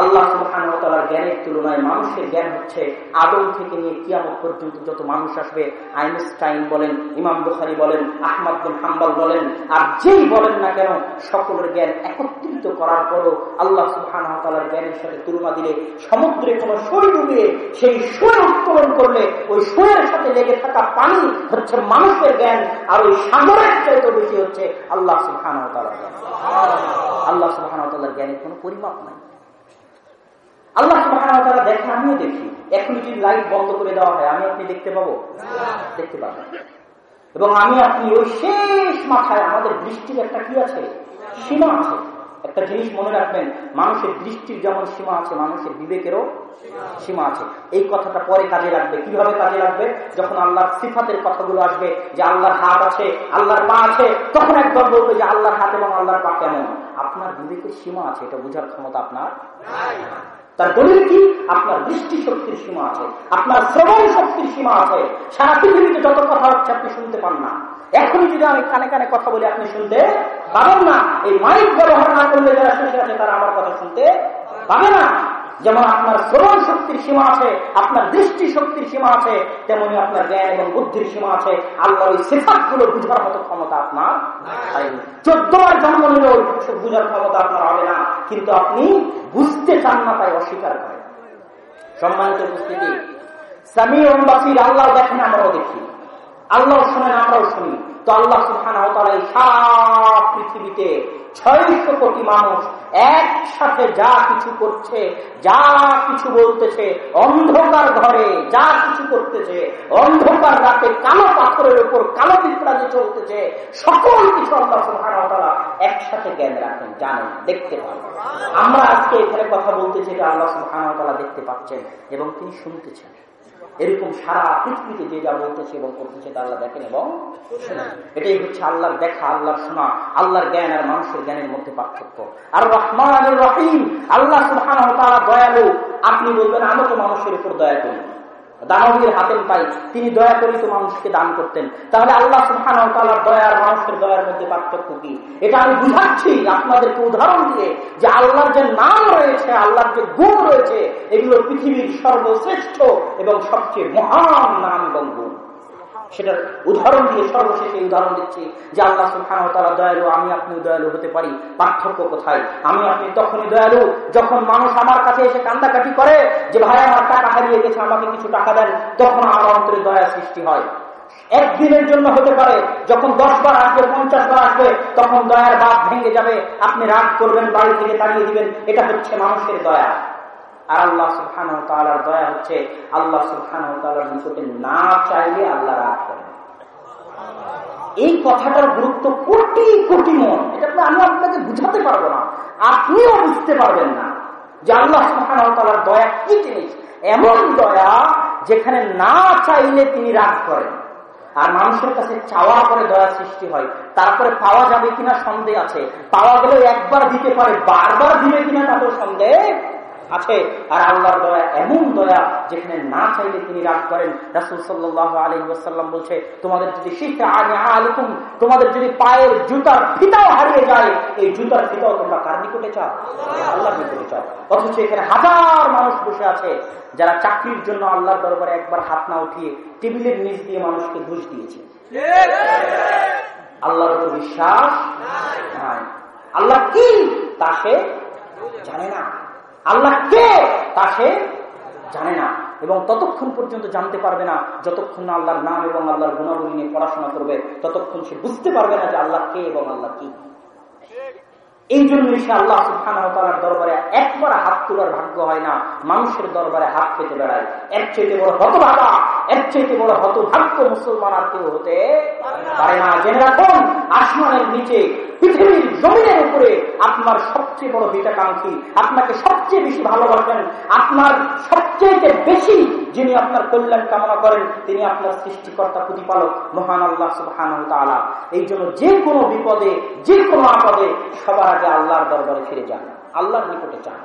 আল্লাহ সুবাহানতালার জ্ঞানের তুলনায় মানুষের জ্ঞান হচ্ছে আদম থেকে নিয়ে কিয়ামত পর্যন্ত যত মানুষ আসবে আইনস্টাইন বলেন ইমাম বুখারি বলেন আহমদ বিন হাম্বাল বলেন আর যেই বলেন না কেন সকলের জ্ঞান একত্রিত করার পরও আল্লাহ সুবাহানতালার জ্ঞানের সাথে তুলনা দিলে সমুদ্রে কোন সই ডুবিয়ে সেই সই উত্তোলন করলে ওই সইয়ের সাথে লেগে থাকা পানি হচ্ছে মানুষের জ্ঞান আর ওই সাগরের চাইতে বেশি হচ্ছে আল্লাহ জ্ঞান। আল্লাহ সুবাহানতালার জ্ঞানের কোন পরিমাপ নাই। আল্লাহ তারা দেখে, আমিও দেখি। এখনই যদি লাইট বন্ধ করে দেওয়া হয়, আমি আপনি দেখতে পাবো? দেখতে পাবো। এবং আমি আপনি ওই শেষ মাথায়, আমাদের দৃষ্টির একটা কি আছে? সীমা আছে। একটা জিনিস মনে রাখবেন, মানুষের দৃষ্টির যেমন সীমা আছে, মানুষের বিবেকেরও সীমা আছে। এই কথাটা পরে কাজে লাগবে। কীভাবে কাজে লাগবে? যখন আল্লাহর সিফাতের কথাগুলো আসবে, যে আল্লাহর হাত আছে, আল্লাহর পা আছে, তখন একদম বলবে যে আল্লাহর হাত এবং আল্লাহর পা কেমন? আপনার বিবেকের সীমা আছে, এটা বোঝার ক্ষমতা আপনার তার দলিল কি? আপনার দৃষ্টি শক্তির সীমা আছে, আপনার শ্রবণ শক্তির সীমা আছে। সারা পৃথিবীতে যত কথা হচ্ছে আপনি শুনতে পান না। এখনই যদি আমি কানে কানে কথা বলি, আপনি শুনতে পাবেন না। এই মাইক ব্যবহার না করলে যারা শুনে আছে তারা আমার কথা শুনতে পাবে না। যেমন আপনার শ্রবণ শক্তির সীমা আছে, আপনার দৃষ্টি শক্তির সীমা আছে, তেমনি আপনার জ্ঞান এবং বুদ্ধির সীমা আছে। আল্লাহর ওই সেফাতগুলো বুঝার মতো ক্ষমতা আপনার চোদ্দবার জন্ম নিলেও বুঝার ক্ষমতা আপনার হবে না। কিন্তু আপনি বুঝতে চান না, তাই অস্বীকার করেন। সম্মানিত উপস্থিতি স্বামী বাসির, আল্লাহ দেখেন, আমরাও দেখি। আল্লাহ শোনেন, আমরাও শুনি। তো আল্লাহ সুখান সারা পৃথিবীতে ছয়শো কোটি মানুষ একসাথে যা কিছু করছে, যা কিছু বলতেছে, অন্ধকার ঘরে যা কিছু করতেছে, অন্ধকার রাতে কালো পাথরের উপর কালো পিঁপড়াতে চলতেছে, সকল কিছু আল্লাহ সুখান একসাথে জ্ঞান রাখেন, জানেন, দেখতে পান। আমরা আজকে এখানে কথা বলতেছি যে আল্লাহ সুখান দেখতে পাচ্ছেন এবং তিনি শুনতেছেন। এরকম সারা পৃথিবীতে যে যা বলতেছে এবং করতেছে তা আল্লাহ দেখেন এবং এটাই হচ্ছে আল্লাহর দেখা, আল্লাহর শোনা, আল্লাহর জ্ঞান আর মানুষের জ্ঞানের মধ্যে পার্থক্য। আর রহমান রহিম, আল্লাহ সুহান দয়ালু। আপনি বলবেন, আমি তো মানুষের উপর দয়া করি। দানবীর হাতেন পাই তিনি দয়া করিত মানুষকে দান করতেন। তাহলে আল্লাহ সুহান দয়ার মানুষের দয়ার মধ্যে পার্থক্য কি? এটা আমি বুঝাচ্ছি, আপনাদেরকে উদাহরণ দিয়ে যে আল্লাহর যে নাম রয়েছে, আল্লাহর যে গুণ রয়েছে, এগুলো পৃথিবীর সর্বশ্রেষ্ঠ এবং সবচেয়ে মহান নাম এবং সেটার উদাহরণ দিয়ে সর্বশেষে উদাহরণ দিচ্ছি যে আল্লাহ সুলখান তারা দয়ালু, আমি আপনি দয়ালু হতে পারি। পার্থক্য কোথায়? আমি আপনি তখনই দয়ালু যখন মানুষ আমার কাছে এসে কান্দাকাটি করে যে, ভাই, আমার টাকা হারিয়ে গেছে, আমাকে কিছু টাকা দেন। তখন আমার অন্তরে দয়া সৃষ্টি হয়। একদিনের জন্য হতে পারে, যখন দশ বার আসবে, পঞ্চাশ বার আসবে, তখন দয়ার বাদ ভেঙে যাবে। আপনি রাগ করবেন, বাড়ি থেকে তাড়িয়ে দিবেন। এটা হচ্ছে মানুষের দয়া। আর আল্লাহ সুলহান দয়া হচ্ছে আল্লাহ সুলহান তালার না চাইলে আল্লাহ রাগ করেন এই কথাটার গুরুত্ব কোটি কোটি মন। এটা আমি আপনাকে বুঝাতে পারব না। আপনিও বুঝতে পারবেন না যে আল্লাহ সুলহান দয়া কি জিনিস। এমন দয়া যেখানে না চাইলে তিনি রাগ করেন। আর মানুষের কাছে চাওয়া করে দয়া সৃষ্টি হয়। তারপরে পাওয়া যাবে কিনা সন্দেহ আছে। পাওয়া গেলে একবার দিতে পারে, বারবার দিবে কিনা তাদের সন্দেহ। আছে। আর আল্লাহর দয়া এমন দয়া যেখানে না চাইলে তিনি রাগ করেন। রাসুল সাল্লাহ আলী ওয়াসাল্লাম বলছে, তোমাদের যদি আলিকুম, তোমাদের যদি পায়ের জুতার ফিতাও হারিয়ে যায়, এই জুতার ফিতাও তোমরা কার নিকটে চাও? আল্লাহর নিকটে চাও। অথচ এখানে হাজার মানুষ বসে আছে, যারা চাকরির জন্য আল্লাহর দরবারে একবার হাত না উঠিয়ে টেবিলের নিচ দিয়ে মানুষকে ঘুষ দিয়েছে। আল্লাহর উপর বিশ্বাস আল্লাহ কি তা সে জানে না। আল্লাহ কে তা সে জানে না। এবং ততক্ষণ পর্যন্ত জানতে পারবে না, যতক্ষণ না আল্লাহর নাম এবং আল্লাহর গুণাবলী নিয়ে পড়াশোনা করবে, ততক্ষণ সে বুঝতে পারবে না যে আল্লাহ কে এবং আল্লাহ কি। এই জন্য সে আল্লাহ সুলখানার দরবারে একবার হাত তোলার ভাগ্য হয় না, মানুষের দরবারে হাত পেতে বেড়ায়। এক চেয়ে বড় হতভাগা এর বড় হতভাগ্য মুসলমান আর কেউ হতে পারে না। জেনে রাখুন আসমানের নিচে পৃথিবীর জমিনের উপরে আপনার সবচেয়ে বড় হিতাকাঙ্ক্ষী, আপনাকে সবচেয়ে বেশি ভালোবাসেন, আপনার সবচেয়ে বেশি যিনি আপনার কল্যাণ কামনা করেন, তিনি আপনার সৃষ্টিকর্তা, প্রতিপালক, মহান আল্লাহ সুবহান এই জন্য যে কোনো বিপদে, যে কোনো আপদে সবার আগে আল্লাহর দরবারে ফিরে যান, আল্লাহর নিকটে চান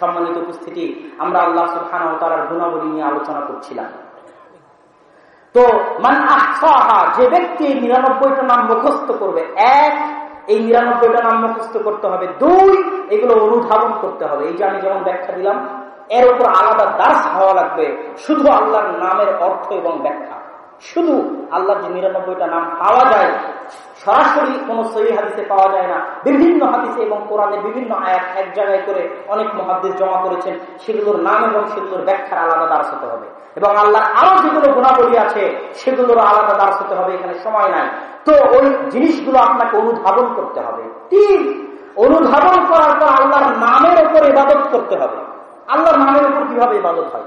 সম্মানিত উপস্থিতি, আমরা আল্লাহ সুবহান তার গুণাবলী নিয়ে আলোচনা করছিলাম। তো মান আহসাহা, যে ব্যক্তি এই নিরানব্বইটা নাম মুখস্থ করবে, এক, এই নিরানব্বইটা নাম মুখস্থ করতে হবে। দুই, এগুলো অনুধাবন করতে হবে। এই যে আমি যেমন ব্যাখ্যা দিলাম, এর উপর আলাদা দাস হওয়া লাগবে। শুধু আল্লাহর নামের অর্থ এবং ব্যাখ্যা। শুধু আল্লাহর যে নিরানব্বইটা নাম পাওয়া যায় সরাসরি কোন সহি হাদিসে পাওয়া যায় না। বিভিন্ন হাদিসে এবং কোরআনে বিভিন্ন আয়াত এক জায়গায় করে অনেক মহাদিস জমা করেছেন। সেগুলোর নাম এবং সেগুলোর ব্যাখ্যার আলাদা দাস হতে হবে। এবং আল্লাহ আরও যেগুলো গুণাবলী আছে সেগুলোর আলাদা দাস হতে হবে, এখানে সময় নাই। তো ওই জিনিসগুলো আপনাকে অনুধাবন করতে হবে। তিন অনুধাবন করার পর আল্লাহর নামের ওপর ইবাদত করতে হবে। আল্লাহর নামের উপর কীভাবে ইবাদত হয়?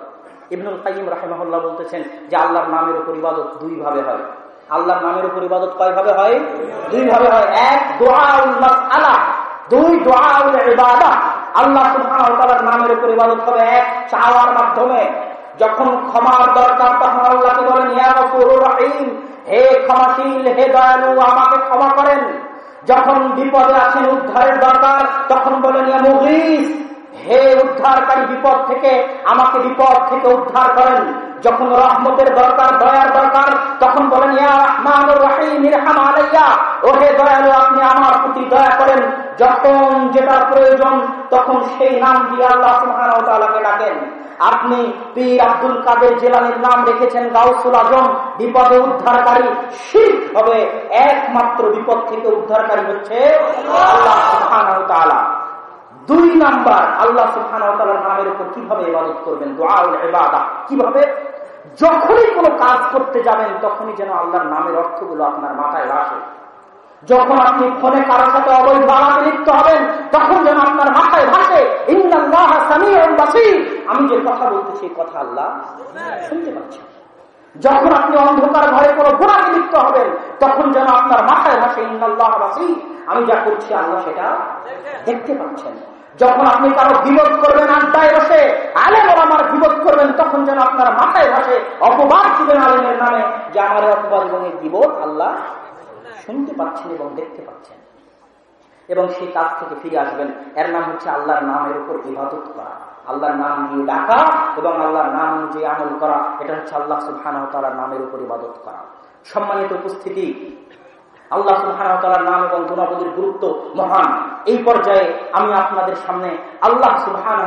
ইবনুল কাইম রাহেমহল্লা বলতেছেন যে আল্লাহর নামের উপর ইবাদত দুই ভাবে হয়। আল্লাহর নামের উপর ইবাদত কয় ভাবে হয়? দুই ভাবে হয়। এক আলা দুই ইবাদা। আল্লাহ নামের উপর ইবাদত হবে এক, চাওয়ার মাধ্যমে। যখন ক্ষমার দরকার, তখন আল্লাহকে বলেন হে ক্ষমাশীল, হে দয়ালু, আমাকে ক্ষমা করেন। যখন বিপদে আছেন, উদ্ধারের দরকার, তখন বলেন হে উদ্ধারকারী বিপদ থেকে আমাকে বিপদ থেকে উদ্ধার করেন। যখন রহমতের দরকার, দয়ার দরকার, তখন বলেন ওহে দয়ালু, আপনি আমার প্রতি দয়া করেন। যখন যেটার প্রয়োজন, তখন সেই নাম দিয়ে আল্লাহ সুহানকে ডাকেন। আপনি পীর আব্দুল কাদের জেলানির নাম রেখেছেন, গাউসুল আজম। বিপদে উদ্ধারকারী শীত হবে। একমাত্র বিপদ থেকে উদ্ধারকারী হচ্ছে আল্লাহ সুহান দুই নাম্বার, আল্লাহ সুফান নামের উপর কীভাবে ইবাদত করবেন? কীভাবে? যখনই কোনো কাজ করতে যাবেন, তখনই যেন আল্লাহর নামের অর্থগুলো আপনার মাথায় আসে। যখন আপনি ফোনে কারোর সাথে অবৈধ আলাপে লিপ্ত হবেন, তখন যেন আপনার মাথায় ভাসে আমি যে কথা বলতেছি কথা আল্লাহ শুনতে পাচ্ছি যখন আপনি অন্ধকার ঘরে কোনো গোড়াকে লিপ্ত হবেন, তখন যেন আপনার মাথায় ভাসে ইন্দাল্লাহ বাসি আমি যা করছি, আল্লাহ সেটা দেখতে পাচ্ছেন। যখন আপনি কারও বিবোধ করবেন, আড্ডায় বসে আলেম আমার বিবোধ করবেন, তখন যেন আপনার মাথায় ভাসে অপবাদ দিবেন আলেমের নামে যে আমার অপবাদ এবং এই বিবোধ আল্লাহ শুনতে পাচ্ছেন এবং দেখতে পাচ্ছেন। এবং সেই কাজ থেকে ফিরে আসবেন। এর নাম হচ্ছে আল্লাহর নামের উপর ইবাদত করা। আল্লাহর নাম নিয়ে ডাকা এবং আল্লাহর নাম অনুযায়ী আমল করা, এটা হচ্ছে আল্লাহ সুলহান তালার নামের উপর ইবাদত করা। সম্মানিত উপস্থিতি আল্লাহ সুলহান নাম এবং গুণাবলীর গুরুত্ব মহান। এই পর্যায়ে আমি আপনাদের সামনে আল্লাহ সুলহান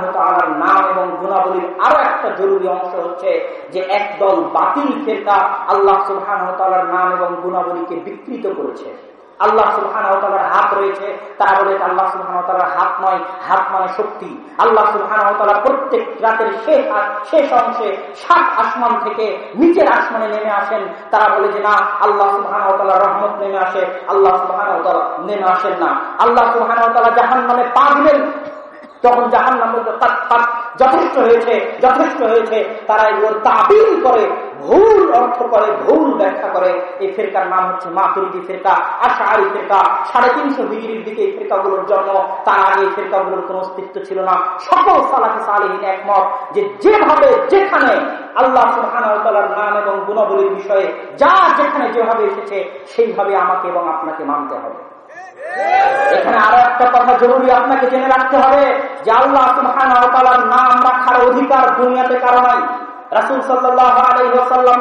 নাম এবং গুণাবলীর আরও একটা জরুরি অংশ হচ্ছে যে একদল বাতিল ফেরকা আল্লাহ সুলহান নাম এবং গুণাবলীকে বিকৃত করেছে। আল্লাহ সুলহান হাত রয়েছে। তা বলে আল্লাহ সুলহান হাত নয়, হাত মানে শক্তি। আল্লাহ সুলহান প্রত্যেক রাতের শেষ শেষ অংশে সাত আসমান থেকে নিচের আসমানে নেমে আসেন। তারা বলে যে, না, আল্লাহ সুলহান রহমত নেমে আসে। আল্লাহ সুলহান নেমে আসেন না। আল্লাহ সুলহান জাহান মানে পা দিলেন। তখন জাহান নাম যথেষ্ট হয়েছে যথেষ্ট হয়েছে। তারা এগুলো তাবিল করে, ভুল অর্থ করে, ভুল ব্যাখ্যা করে। এই ফেরকার নাম হচ্ছে মাতুরিদি ফেরকা আশাহারি ফেরকা। সাড়ে তিনশো ডিগ্রির দিকে এই ফেরকাগুলোর জন্ম। তার আগে এই ফেরকাগুলোর কোন অস্তিত্ব ছিল না। সকল সালাফি সালিহীন একমত যে যেভাবে, যেখানে আল্লাহ সুহানার নাম এবং গুণাবলীর বিষয়ে যা যেখানে যেভাবে এসেছে, সেইভাবে আমাকে এবং আপনাকে মানতে হবে। এখানে আরও একটা কথা জরুরি আপনাকে জেনে রাখতে হবে যে আল্লাহ সুহান নাম রাখার অধিকার দুনিয়াতে কারও রাসুল সাল্লাম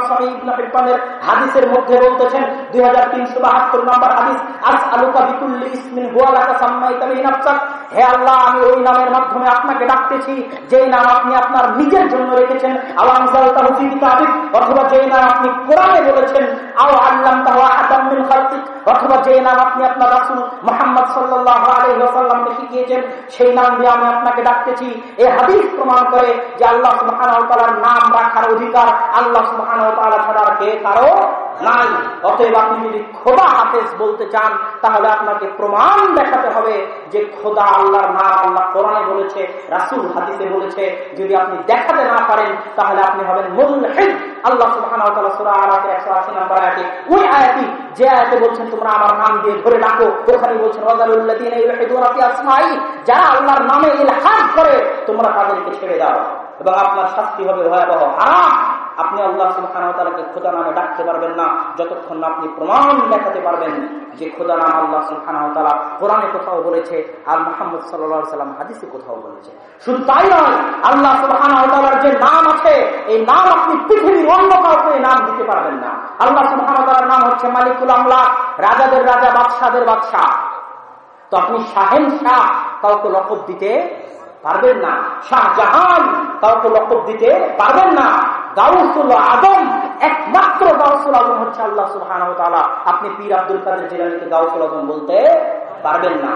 হাদিসের মধ্যে বলতেছেন, দুই হাজার তিনশো বাহাত্তর নম্বর হাদিস আলুকা বিকুল্লি ইসমিন সাম্মাই নাফসাক। হে আল্লাহ, আমি ওই নামের মাধ্যমে আপনাকে ডাকতেছি যে নাম আপনি আপনার নিজের জন্য রেখেছেন অথবা নাম আপনি কোরআনে বলেছেন, আও আল্লাহ অথবা যে নাম আপনি আপনার রাসুল মোহাম্মদ সাল্লাহ শিখিয়েছেন সেই নাম দিয়ে আমি আপনাকে ডাকতেছি। এই হাদিস প্রমাণ করে যে আল্লাহ সুবাহ নাম রাখার অধিকার আল্লাহ সুবাহ ছাড়া কে কারও নাই। অতএব আপনি যদি খোদা হাফেজ বলতে চান, তাহলে আপনাকে প্রমাণ দেখাতে হবে যে খোদা আল্লাহর নাম আল্লাহ কোরআনে বলেছে, রাসুল হাদিসে বলেছে। যদি আপনি দেখাতে না পারেন, তাহলে আপনি হবেন আল্লাহ 180 নম্বর আয়াতে, ওই আয়াতই যে আয়াতে বলছেন, তোমরা আমার নাম দিয়ে ধরে ডাকো। ওখানে বলছেন যারা আল্লাহর নামে ইলহাদ করে, তোমরা তাদেরকে ছেড়ে দাও। এবং আপনার শাস্তি হবে ভয়াবহ। হারাম! আপনি আল্লাহ সুলহানকে খোদা নামে ডাকতে পারবেন না, যতক্ষণ না আপনি প্রমাণ দেখাতে পারবেন যে খোদা নাম আল্লাহ সুলহানা কোরআনে কোথাও বলেছে, আর মোহাম্মদ সাল্লা সাল্লাম হাদিসে কোথাও বলেছে। শুধু তাই নয়, আল্লাহ সুলহানার যে নাম আছে, এই নাম আপনি পৃথিবীর অন্য কাউকে নাম দিতে পারবেন না। আল্লাহ সুলহানার নাম হচ্ছে মালিকুল আমলা রাজাদের রাজা বাদশাহের বাদশাহ। তো আপনি শাহেন শাহ, কাউকে লকব দিতে পারবেন না। শাহজাহান কাউকে লকব দিতে পারবেন না। আদম একমাত্র গাউসুল আদম হচ্ছে আল্লাহ সুলহান আপনি পীর আব্দুল কাদের জেলানিকে গাউসুল আদম বলতে পারবেন না।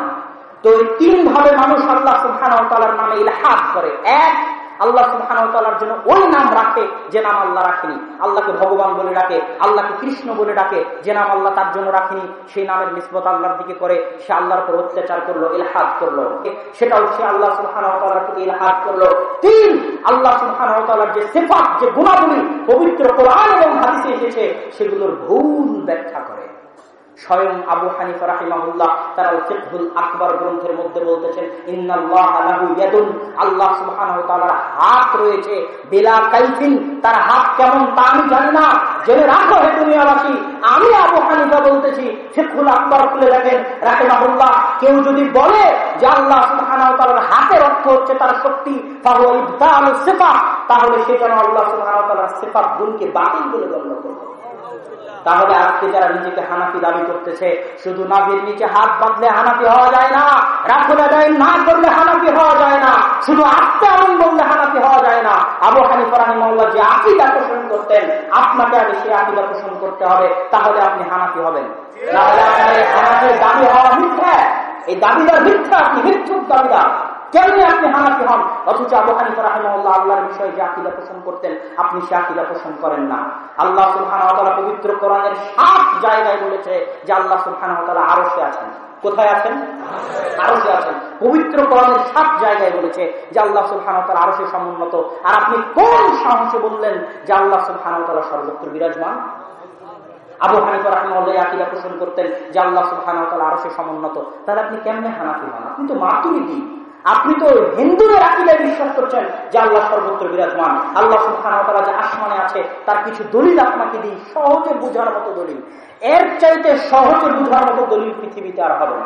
তো এই তিন ভাবে মানুষ আল্লাহ সুলহান নামে ইলহাদ করে। এক আল্লাহ সুহানার জন্য ওই নাম রাখে যে নাম আল্লাহ রাখেনি। আল্লাহকে ভগবান বলে ডাকে, আল্লাহকে কৃষ্ণ বলে ডাকে, যে নাম আল্লাহ তার জন্য রাখেনি, সেই নামের নিসবত আল্লাহর দিকে করে সে আল্লাহর উপর অত্যাচার করল, ইলহাদ করল। সেটাও সে আল্লাহ সুহানার প্রতি ইলহাদ করল। তিন, আল্লাহ সুহানার যে সেফাত, যে গুণাবলী পবিত্র কোরআন এবং হাদিসে এসেছে, সেগুলোর ভুল ব্যাখ্যা করে। স্বয়ং আবু হানিফা রাহিমাহুল্লাহ তারা ফিকহুল আকবর গ্রন্থের মধ্যে বলতেছেন, ইন্নাল্লাহ লাহু ইয়াদুন। আল্লাহ সুবহানাহু তাআলার হাত রয়েছে বেলা কাইফিন। তার হাত কেমন তা আমি জানি না। জেনে রাখো হে দুনিয়াবাসী, আমি আবু হানিফা বলতেছি, ফিকহুল আকবর খুলে দেখেন রাহিমাহুল্লাহ। কেউ যদি বলে যে আল্লাহ সুবহানাহু তাআলার হাতের অর্থ হচ্ছে তার শক্তি তাহলে সে যেন আল্লাহ সুবহানাহু তাআলার সিফাত গুণকে বাতিল বলে গণ্য করবে। তাহলে আজকে যারা নিজেকে হানাফি দাবি করতেছে, শুধু নাভির নিচে হাত বাঁধলে হানাফি হওয়া যায় না রাখলে যায় না করলে হানাফি হওয়া যায় না, শুধু আত্মে আমিন বললে হানাফি হওয়া যায় না। আবু হানিফ রাহিমাল্লাহ যে আকিদা পোষণ করতেন, আপনাকে আগে সে আকিদা পোষণ করতে হবে, তাহলে আপনি হানাফি হবেন। হানাফির দাবি হওয়া মিথ্যা। এই দাবিদার মিথ্যা, আপনি মিথ্যুক দাবিদার কেমনি আপনি হানাফি হন? অথচ আবু হানিফা রাহিমাল্লাহ আল্লাহর বিষয়ে যে আকিদা পোষণ করতেন, আপনি সে আকিদা পোষণ করেন না। আল্লাহ সুলহান পবিত্র কোরআনের সাত জায়গায় বলেছে যে আল্লাহ সুলহান আরও সে আছেন। কোথায় আছেন? আরও সে আছেন। পবিত্র কোরআনের সাত জায়গায় বলেছে যে আল্লাহ সুলহান আরও সে সমুন্নত। আর আপনি কোন সাহসে বললেন যে আল্লাহ সুলহান সর্বত্র বিরাজমান? আবু হানিফা রাহমাল্লাহ আকিদা পোষণ করতেন যে আল্লাহ সুলহান আরও সে সমুন্নত। তাহলে আপনি কেমনে হানাফি হন? আপনি তো মাতুরি দিন আপনি তো হিন্দুদের আকিদায় বিশ্বাস করছেন যে আল্লাহ সর্বত্র বিরাজমান। আল্লাহ সুলখানা যে আসমানে আছে, তার কিছু দলিল আপনাকে দিই। সহজে বুঝার মতো দলিল। এর চাইতে সহজে বুঝার মতো দলিল পৃথিবীতে আর হবে না।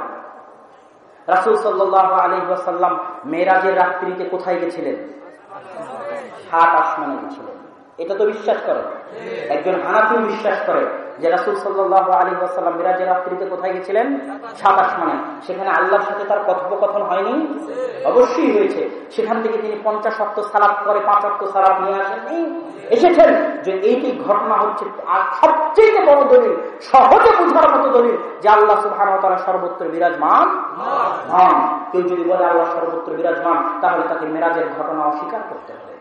রাসুল সাল্লাহ আলহাসাল্লাম মেয়েরাজের রাত্রিতে কোথায় গেছিলেন? সাত আসমানে গেছিলেন। এটা তো বিশ্বাস করে। একজন হানাফি বিশ্বাস করে। যে রাসুল সাল্লাহ আলী আসাল্লাম মিরাজের রাত্রিতে কোথায় গেছিলেন সাত আসমানে। সেখানে আল্লাহর সাথে তার কথোপকথন হয়নি? অবশ্যই হয়েছে। সেখান থেকে তিনি পঞ্চাশ অক্ট সালাপ করে পাঁচ অক্ট সালাপ নিয়ে আসেননি। এসেছেন যে এইটি ঘটনা হচ্ছে সবচেয়ে বড় দলিল, সহজে বুঝার মতো দলিল যে আল্লাহ সুহান তারা সর্বত্র বিরাজমান কেউ যদি বলে আল্লাহ সর্বত্র বিরাজমান তাহলে তাকে মেরাজের ঘটনা অস্বীকার করতে হবে।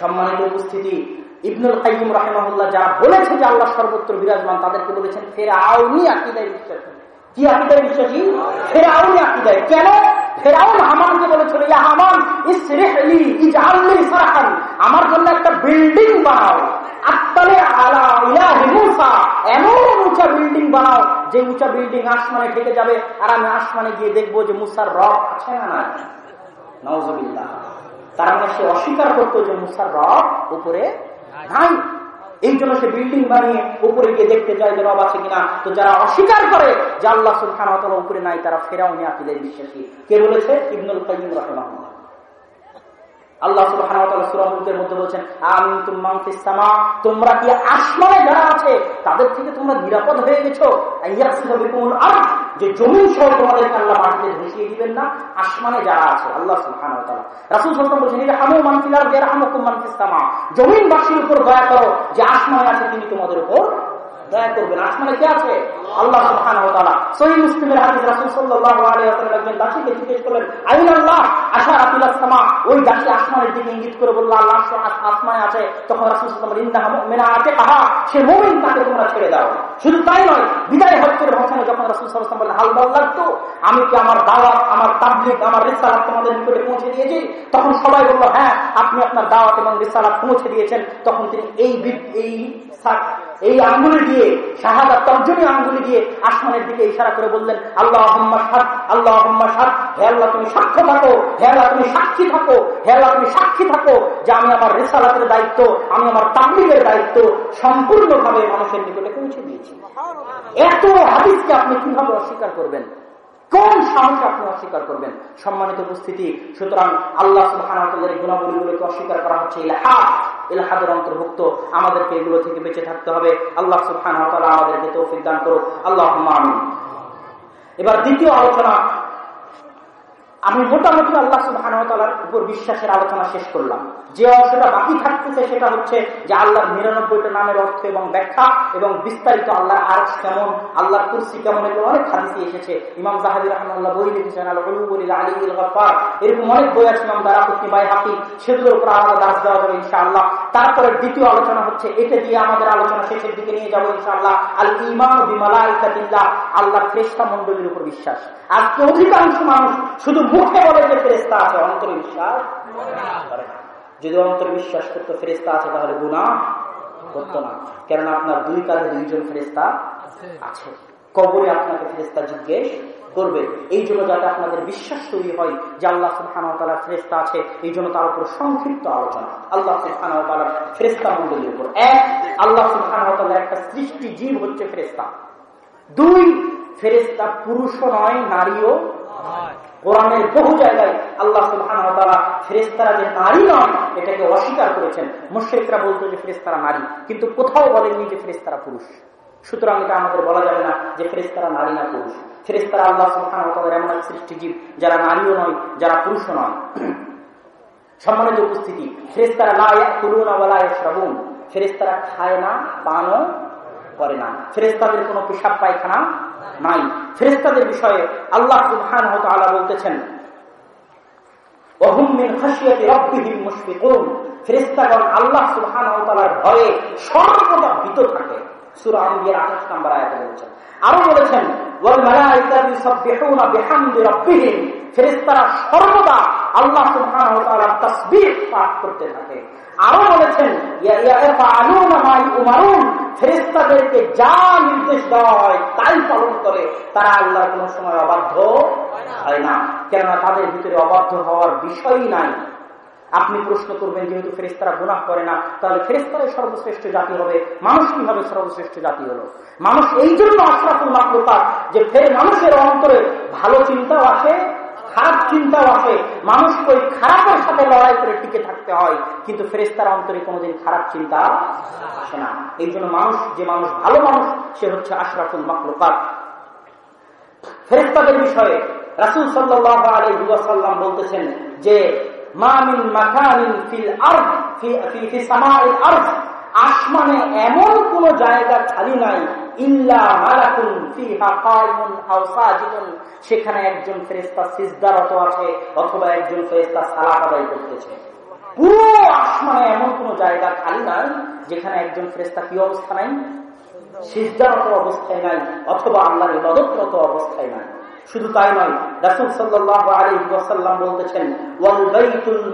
সম্মানিত উপস্থিতি ইবনুল কাইম রাহেমাহুল্লাহ যারা বলেছে যে আল্লাহ সর্বত্র বিরাজমান, তাদেরকে বলেছেন ফের আউনি আকিদায় বিশ্বাসী। কি আকিদায় বিশ্বাসী? ফের আউনি আকিদায়। কেন? ফেরাউন হামানকে বলেছিল, ইয়া হামান ইসরিহলি ইজআলনি সারাহান আমার জন্য একটা বিল্ডিং বানাও। আত্তালে আলা ইলাহি মুসা। এমন উঁচা বিল্ডিং বানাও, যে উঁচা বিল্ডিং আসমানে ঢেকে যাবে। আর আমি আসমানে গিয়ে দেখব যে মুসার রব আছে না না নওয়াজবিল্লাহ তার মানে সে অস্বীকার করতো যে মুসার রব উপরে নাই এই জন্য সে বিল্ডিং বানিয়ে উপরে গিয়ে দেখতে যায় যে বাবা আছে কিনা। তো যারা অস্বীকার করে যে আল্লাহ সুলখান উপরে নাই, তারা ফেরাও নিয়ে আকিদের বিশ্বাসী। কে বলেছে? ইবনুল কাইম রহমান আল্লাহ দিবেন না, আসমানে যারা আছে, আল্লাহ জমিনবাসীর উপর দয়া করো, যে আসমানে আছে, তিনি তোমাদের উপর দয়া করবেন, আসমানে কে আছে? আল্লাহ তখন আমি কি আমার দাওয়াত, আমার তাবলীগ, আমার রিসালাত তোমাদের নিকটে পৌঁছে দিয়েছি? তখন সবাই বলল হ্যাঁ আপনি আপনার দাওয়াত এবং রিসালাত পৌঁছে দিয়েছেন। তখন তিনি এই এই এই আঙ্গুলি দিয়ে শাহাদা তর্জনী আঙ্গুলি দিয়ে আসমানের দিকে ইশারা করে বললেন আল্লাহ আহম্মা সাদ আল্লাহ আহম্মা সাদ হে আল্লাহ তুমি সাক্ষ্য থাকো হে আল্লাহ তুমি সাক্ষী থাকো হে আল্লাহ তুমি সাক্ষী থাকো যে আমি আমার রেসালাতের দায়িত্ব আমি আমার তাবলিগের দায়িত্ব সম্পূর্ণভাবে মানুষের নিকটে পৌঁছে দিয়েছি। এত হাদিসকে আপনি কীভাবে অস্বীকার করবেন? কোন সাহসে আপনি অস্বীকার করবেন? সম্মানিত উপস্থিতি, সুতরাং আল্লাহ সুহানের গুণাবলীগুলোকে অস্বীকার করা হচ্ছে ইলাহাদ। ইলাহাদের অন্তর্ভুক্ত আমাদেরকে এগুলো থেকে বেঁচে থাকতে হবে। আল্লাহ সুহান আমাদেরকে তৌফিক দান করুক। আল্লাহ এবার দ্বিতীয় আলোচনা আমি মোটামুটি আল্লাহ সুবাহর উপর বিশ্বাসের আলোচনা শেষ করলাম। যে অংশটা বাকি থাকতেছে সেটা হচ্ছে যে আল্লাহর নিরানব্বইটা নামের অর্থ এবং ব্যাখ্যা এবং বিস্তারিত আল্লাহর আর কেমন, আল্লাহর কুরসি কেমন এগুলো অনেক হাদিসি এসেছে। ইমাম জাহাদি রহমাল্লাহ বই লিখেছেন আলী এরকম অনেক বই আছে ইমাম দারা কুতনি বাই হাকি সেগুলোর উপর আলাদা দাস দেওয়া যাবে ইনশাআল্লাহ। তারপরে দ্বিতীয় আলোচনা হচ্ছে, এটা দিয়ে আমাদের আলোচনা শেষের দিকে নিয়ে যাব ইনশাআল্লাহ। আল ইমান বিমালা ইকাদিল্লাহ আল্লাহর ফ্রেস্তা মন্ডলীর উপর বিশ্বাস। আজকে অধিকাংশ মানুষ শুধু মুখে বলে যে ফেরেস্তা আছে, অন্তরে বিশ্বাস যদি অন্তরে বিশ্বাস করতো ফেরেস্তা আছে, তাহলে গুণা করতো না। কেননা আপনার দুই কাজে দুইজন ফেরেস্তা আছে। কবরে আপনাকে ফেরেস্তা জিজ্ঞেস করবে। এই জন্য যাতে আপনাদের বিশ্বাস তৈরি হয় যে আল্লাহ সুলহানার ফেরেস্তা আছে এই জন্য তার উপর সংক্ষিপ্ত আলোচনা। আল্লাহ সুলহানার ফেরেস্তা মন্ডলীর উপর। এক আল্লাহ সুলহানার একটা সৃষ্টি জীব হচ্ছে ফেরেস্তা দুই ফেরেস্তা পুরুষও নয় নারীও কোরআনের বহু জায়গায় আল্লাহ সুলহান ফেরেস্তারা যে নারী নয় এটাকে অস্বীকার করেছেন। মুশ্রিকরা বলতো যে ফেরেস্তারা নারী কিন্তু কোথাও বলেননি যে ফেরেস্তারা পুরুষ। সুতরাং এটা আমাদের বলা যাবে না যে ফেরেস্তারা নারী না পুরুষ। ফেরেস্তারা আল্লাহ সুলহান এমন এক সৃষ্টিজীব যারা নারীও নয়, যারা পুরুষও নয়। *clears throat* সম্মানিত উপস্থিতি ফেরেস্তারা শ্রাবণ ফেরেস্তারা খায় না, পানও করে না। ফেরেস্তাদের কোনো পেশাব পায়খানা নাই। ফেরেস্তাদের বিষয়ে আল্লাহ সুবহান বলতেছেন ফেরেস্তাগণ আল্লাহ সুবহান ভয়ে সর্বদা ভীত থাকে। আল্লাহ যা নির্দেশ দেওয়া হয় তাই পালন করে, তারা আল্লাহর কোন সময় অবাধ্য হয় না। কেননা তাদের ভিতরে অবাধ্য হওয়ার বিষয়ই নাই। আপনি প্রশ্ন করবেন, যেহেতু ফেরেস্তারা গুনাহ করে না, তাহলে ফেরেস্তারাই সর্বশ্রেষ্ঠ জাতি হবে মানুষ কীভাবে সর্বশ্রেষ্ঠ জাতি হলো। মানুষ এই জন্য আশরাফুল মাকলুকাত যে ফের মানুষের অন্তরে ভালো চিন্তাও আসে, খারাপ চিন্তাও আসে, মানুষ ওই খারাপের সাথে লড়াই করে টিকে থাকতে হয়, কিন্তু ফেরেস্তার অন্তরে কোনোদিন খারাপ চিন্তা আসে না। এই জন্য মানুষ, যে মানুষ ভালো মানুষ, সে হচ্ছে আশরাফুল মাকলুকাত ফেরেস্তাদের বিষয়ে রাসুল সাল্লাহ আলহাসাল্লাম বলতেছেন যে আসমানে এমন কোন জায়গা খালি নাই সেখানে একজন ফেরেশতা সিজদারত আছে, অথবা একজন ফেরেশতা সালাত আদায় করতেছে। পুরো আসমানে এমন কোন জায়গা খালি নাই, যেখানে একজন ফেরেশতা কি অবস্থা নাই? সিজদারত অবস্থায় নাই, অথবা আল্লাহর ইবাদতরত অবস্থায় নাই। শুধু তাই নয়, রাসুল সাল্লাহ আলী ওয়াসাল্লাম বলতেছেন ওয়াল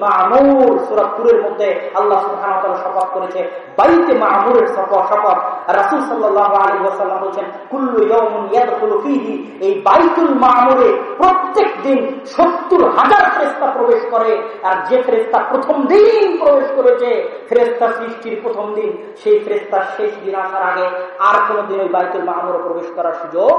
মামুর সুরাতুরের মধ্যে আল্লাহ সুবহানাহু শপথ করেছে, বাইতে মামুরের শপথ রাসূল সাল্লাল্লাহু আলাইহি ওয়াসাল্লাম কুল্লু ইয়াউমিন এই বাইতুল মামুরে প্রত্যেক দিন 70 হাজার ফেরেশতা প্রবেশ করে, আর যে ফেরেশতা প্রথম দিন প্রবেশ করেছে, ফেরেশতা সৃষ্টির প্রথম দিন, সেই ফেরেশতা শেষ দিন আসার আগে আর কোনোদিন ওই বাইতুল মামুরে প্রবেশ করার সুযোগ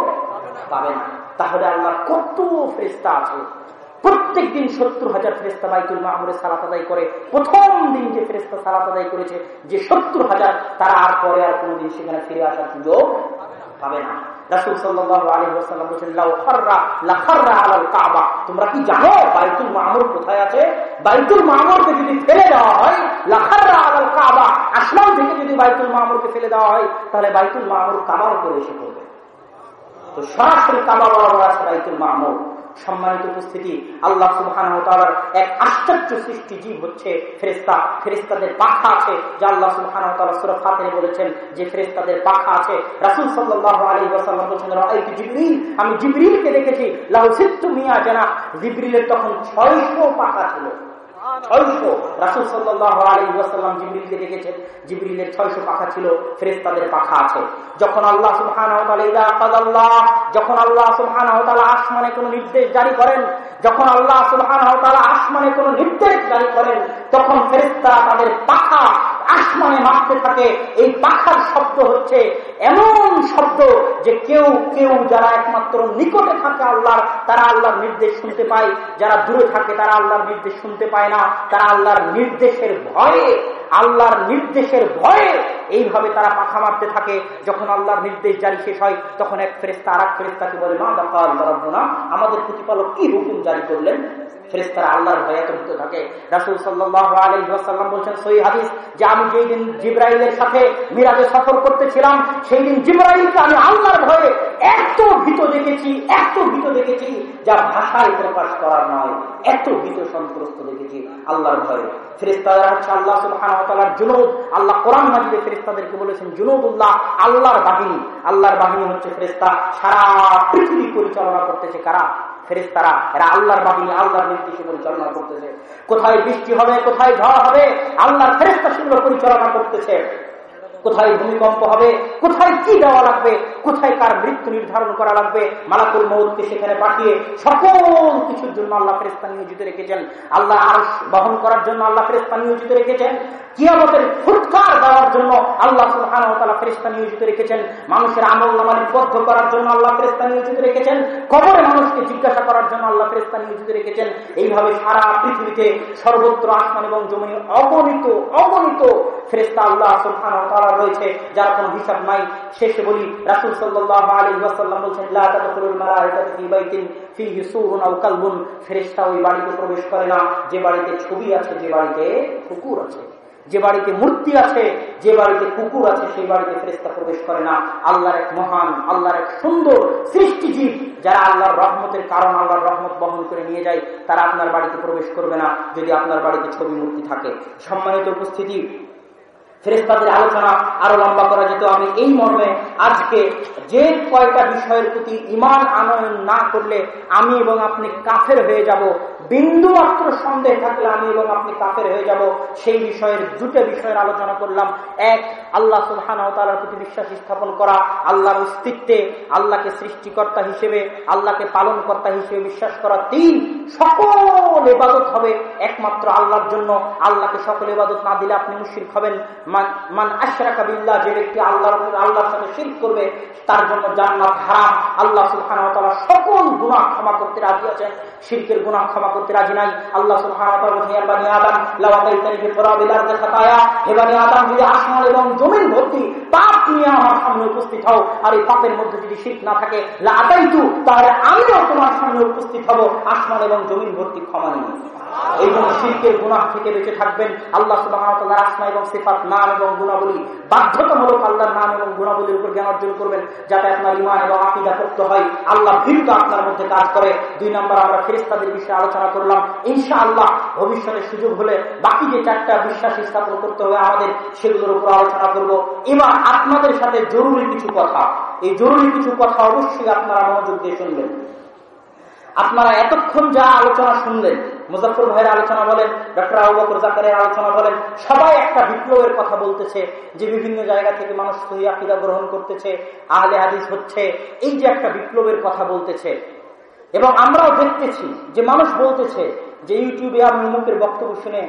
পাবে না। তাহলে আল্লাহ কত ফেরেস্তা আছে। প্রত্যেক দিন সত্তর হাজার ফেরেস্তা বাইতুল মাহমুরে সালাত আদায় করে, প্রথম দিন যে ফেরেস্তা সালাত আদায় করেছে, যে সত্তর হাজার, তারা আর পরে আর কোনোদিন সেখানে ফিরে আসার সুযোগ পাবে না। ফেলে দেওয়া হয় আসমান থেকে যদি বাইতুল মামুরকে ফেলে দেওয়া হয়, তাহলে বাইতুল মামুর কাবার উপরে এসে পড়বে। তো সরাসরি কাবা আছে সম্মানিত উপস্থিতি, আল্লাহ সুবহান এক আশ্চর্য সৃষ্টি জীব হচ্ছে ফেরেস্তা ফেরেস্তাদের পাখা আছে যা আল্লাহ বলেছেন যে ফেরেস্তাদের পাখা আছে। রাসুল সাল্লাহ আলী ওয়াসাল্লাম বলছেন জিবরিল। আমি জিবরিলকে দেখেছি। লাহু সিত্তু মিয়া জানা জিবরিলের তখন ছয়শো পাখা ছিল। রাসুল জিবরিলকে জিবরিলের পাখা ছিল পাখা আছে। যখন আল্লাহ সুবহান যখন আল্লাহ সুবহান আসমানে কোন নির্দেশ জারি করেন, যখন আল্লাহ সুলহান আসমানে কোনো নির্দেশ জারি করেন, তখন ফেরেস্তারা তাদের পাখা আসমানে মারতে থাকে, এই পাখার শব্দ হচ্ছে এমন শব্দ যে কেউ কেউ যারা একমাত্র নিকটে থাকে আল্লাহর, তারা আল্লাহর নির্দেশ শুনতে পায়। যারা দূরে থাকে, তারা আল্লাহর নির্দেশ শুনতে পায় না। তারা আল্লাহর নির্দেশের ভয়ে আল্লাহর নির্দেশের ভয়ে এইভাবে তারা পাখা মারতে থাকে। যখন আল্লাহর নির্দেশ জারি শেষ হয়, তখন এক ফেরেস্তা আর এক ফেরেস্তাকে বলে, মা দেখা আল্লাহ না আমাদের প্রতিপালক কি হুকুম জারি করলেন? আল্লাহর ভয়ে সই দিন আল্লাহর ভয়ে এত ভীত দেখেছি, এত ভীত দেখেছি, যা ভাষায় প্রকাশ নয়। এত ভীত দেখেছি আল্লাহর ভয়ে। ফেরেস্তারা হচ্ছে আল্লাহ সুলহানার জুনুদ। আল্লাহ কোরআন মাজিদে ফেরেস্তাদেরকে বলেছেন, জুনুদুল্লাহ আল্লাহর বাহিনী আল্লাহর বাহিনী হচ্ছে ফেরেস্তা সারা পৃথিবী পরিচালনা করতেছে কারা? ফেরেস্তারা এরা আল্লাহর বাহিনী, আল্লাহর নির্দেশে পরিচালনা করতেছে। কোথায় বৃষ্টি হবে, কোথায় ঝড় হবে, আল্লাহর ফেরেস্তা সুন্দর পরিচালনা করতেছে। কোথায় ভূমিকম্প হবে? কোথায় কি দেওয়া লাগবে? কোথায় কার মৃত্যু নির্ধারণ করা লাগবে? মালাকুল মৌদকে সেখানে পাঠিয়ে সকল কিছুর জন্য আল্লাহ ফেরেস্তা নিয়োজিত রেখেছেন। আল্লাহ আর বহন করার জন্য আল্লাহ ফেরেস্তা নিয়োজিত রেখেছেন। কিয়ামতের ফুটকার দেওয়ার জন্য আল্লাহ সুলহান ফেরেস্তা নিয়োজিত রেখেছেন। মানুষের আমল নামালি বদ্ধ করার জন্য আল্লাহ ফেরেস্তা নিয়োজিত রেখেছেন। কবরে মানুষকে জিজ্ঞাসা করার জন্য আল্লাহ ফেরেস্তা নিয়োজিত রেখেছেন। এইভাবে সারা পৃথিবীতে সর্বত্র আসমান এবং জমি অগণিত অগণিত ফেরেস্তা আল্লাহ সুলহান রয়েছে, যার কোন হিসাব নাই। শেষে বলি, রাসুল বলছেন ফেরেস্তা ওই বাড়িতে প্রবেশ করে না। যে বাড়িতে ছবি আছে, যে বাড়িতে কুকুর আছে। যে বাড়িতে মূর্তি আছে, যে বাড়িতে কুকুর আছে, সেই বাড়িতে ফেরেস্তা প্রবেশ করে না। আল্লাহর এক মহান, আল্লাহর এক সুন্দর সৃষ্টিজীব, যারা আল্লাহর রহমতের কারণ, আল্লাহর রহমত বহন করে নিয়ে যায়, তারা আপনার বাড়িতে প্রবেশ করবে না, যদি আপনার বাড়িতে ছবি, মূর্তি থাকে। সম্মানিত উপস্থিতি ফেরেস্তাদের আলোচনা আরও লম্বা করা যেত। আমি এই মর্মে আজকে যে কয়টা বিষয়ের প্রতি ইমান আনয়ন না করলে আমি এবং আপনি কাফের হয়ে যাব বিন্দু মাত্র সন্দেহ থাকলে আমি এবং আপনি কাফের হয়ে যাব, সেই বিষয়ের দুটো বিষয়ের আলোচনা করলাম। এক, আল্লাহ সুলহান তালার প্রতি বিশ্বাস স্থাপন করা, আল্লাহর অস্তিত্বে আল্লাহকে সৃষ্টিকর্তা হিসেবে, আল্লাহকে পালন কর্তা হিসেবে বিশ্বাস করা। তিন, সকল এবাদত হবে একমাত্র আল্লাহর জন্য। আল্লাহকে সকল এবাদত না দিলে আপনি মুশিক হবেন। মান যে ব্যক্তি আল্লাহর সাথে করবে, তার জন্য জান্নাত হারাম। আল্লাহ সুলহান সকল গুণা ক্ষমা করতে রাজি আছেন। শিল্পের গুণা ক্ষমা করতে রাজি নাই। আল্লাহ সুলহান আসমান এবং জমিন ভর্তি পাপ নিয়ে আমার সামনে উপস্থিত হও। আর এই পাপের মধ্যে যদি শীত না থাকে লাগাইতু তাহলে আমিও তোমার সামনে উপস্থিত হব। আসমান এবং জমিন ভর্তি ক্ষমা নিয়ে। এই জন্য শিল্পের গুণাহ থেকে বেঁচে থাকবেন। আল্লাহ আসমা এবং সিফাত, নাম এবং গুণাবলী, বাধ্যতামূলক আল্লাহর নাম এবং গুণাবলীর উপর জ্ঞান অর্জন করবেন, যাতে আপনার ইমান এবং আপিদা করতে হয়। আল্লাহ ভীরতা আপনার মধ্যে কাজ করে। দুই নম্বর আমরা ফেরিস্তাদের বিষয়ে আলোচনা করলাম। ইনশা আল্লাহ ভবিষ্যতে সুযোগ হলে বাকি যে চারটা বিশ্বাস স্থাপন করতে হবে আমাদের, সেগুলোর উপর আলোচনা করব। এবার আপনাদের সাথে জরুরি কিছু কথা। এই জরুরি কিছু কথা অবশ্যই আপনারা মনোযোগ দিয়ে শুনবেন। আপনারা এতক্ষণ যা আলোচনা শুনলেন মুজাফর ভাইয়ের আলোচনা বলেন, ডক্টর আবুবকর জাকারের আলোচনা বলেন, সবাই একটা বিপ্লবের কথা বলতেছে যে বিভিন্ন জায়গা থেকে মানুষ সহি আকিদা গ্রহণ করতেছে, আহলে হাদিস হচ্ছে, এই যে একটা বিপ্লবের কথা বলতেছে। এবং আমরাও দেখতেছি যে মানুষ বলতেছে যে ইউটিউবে আমি উমুকের বক্তব্য শুনে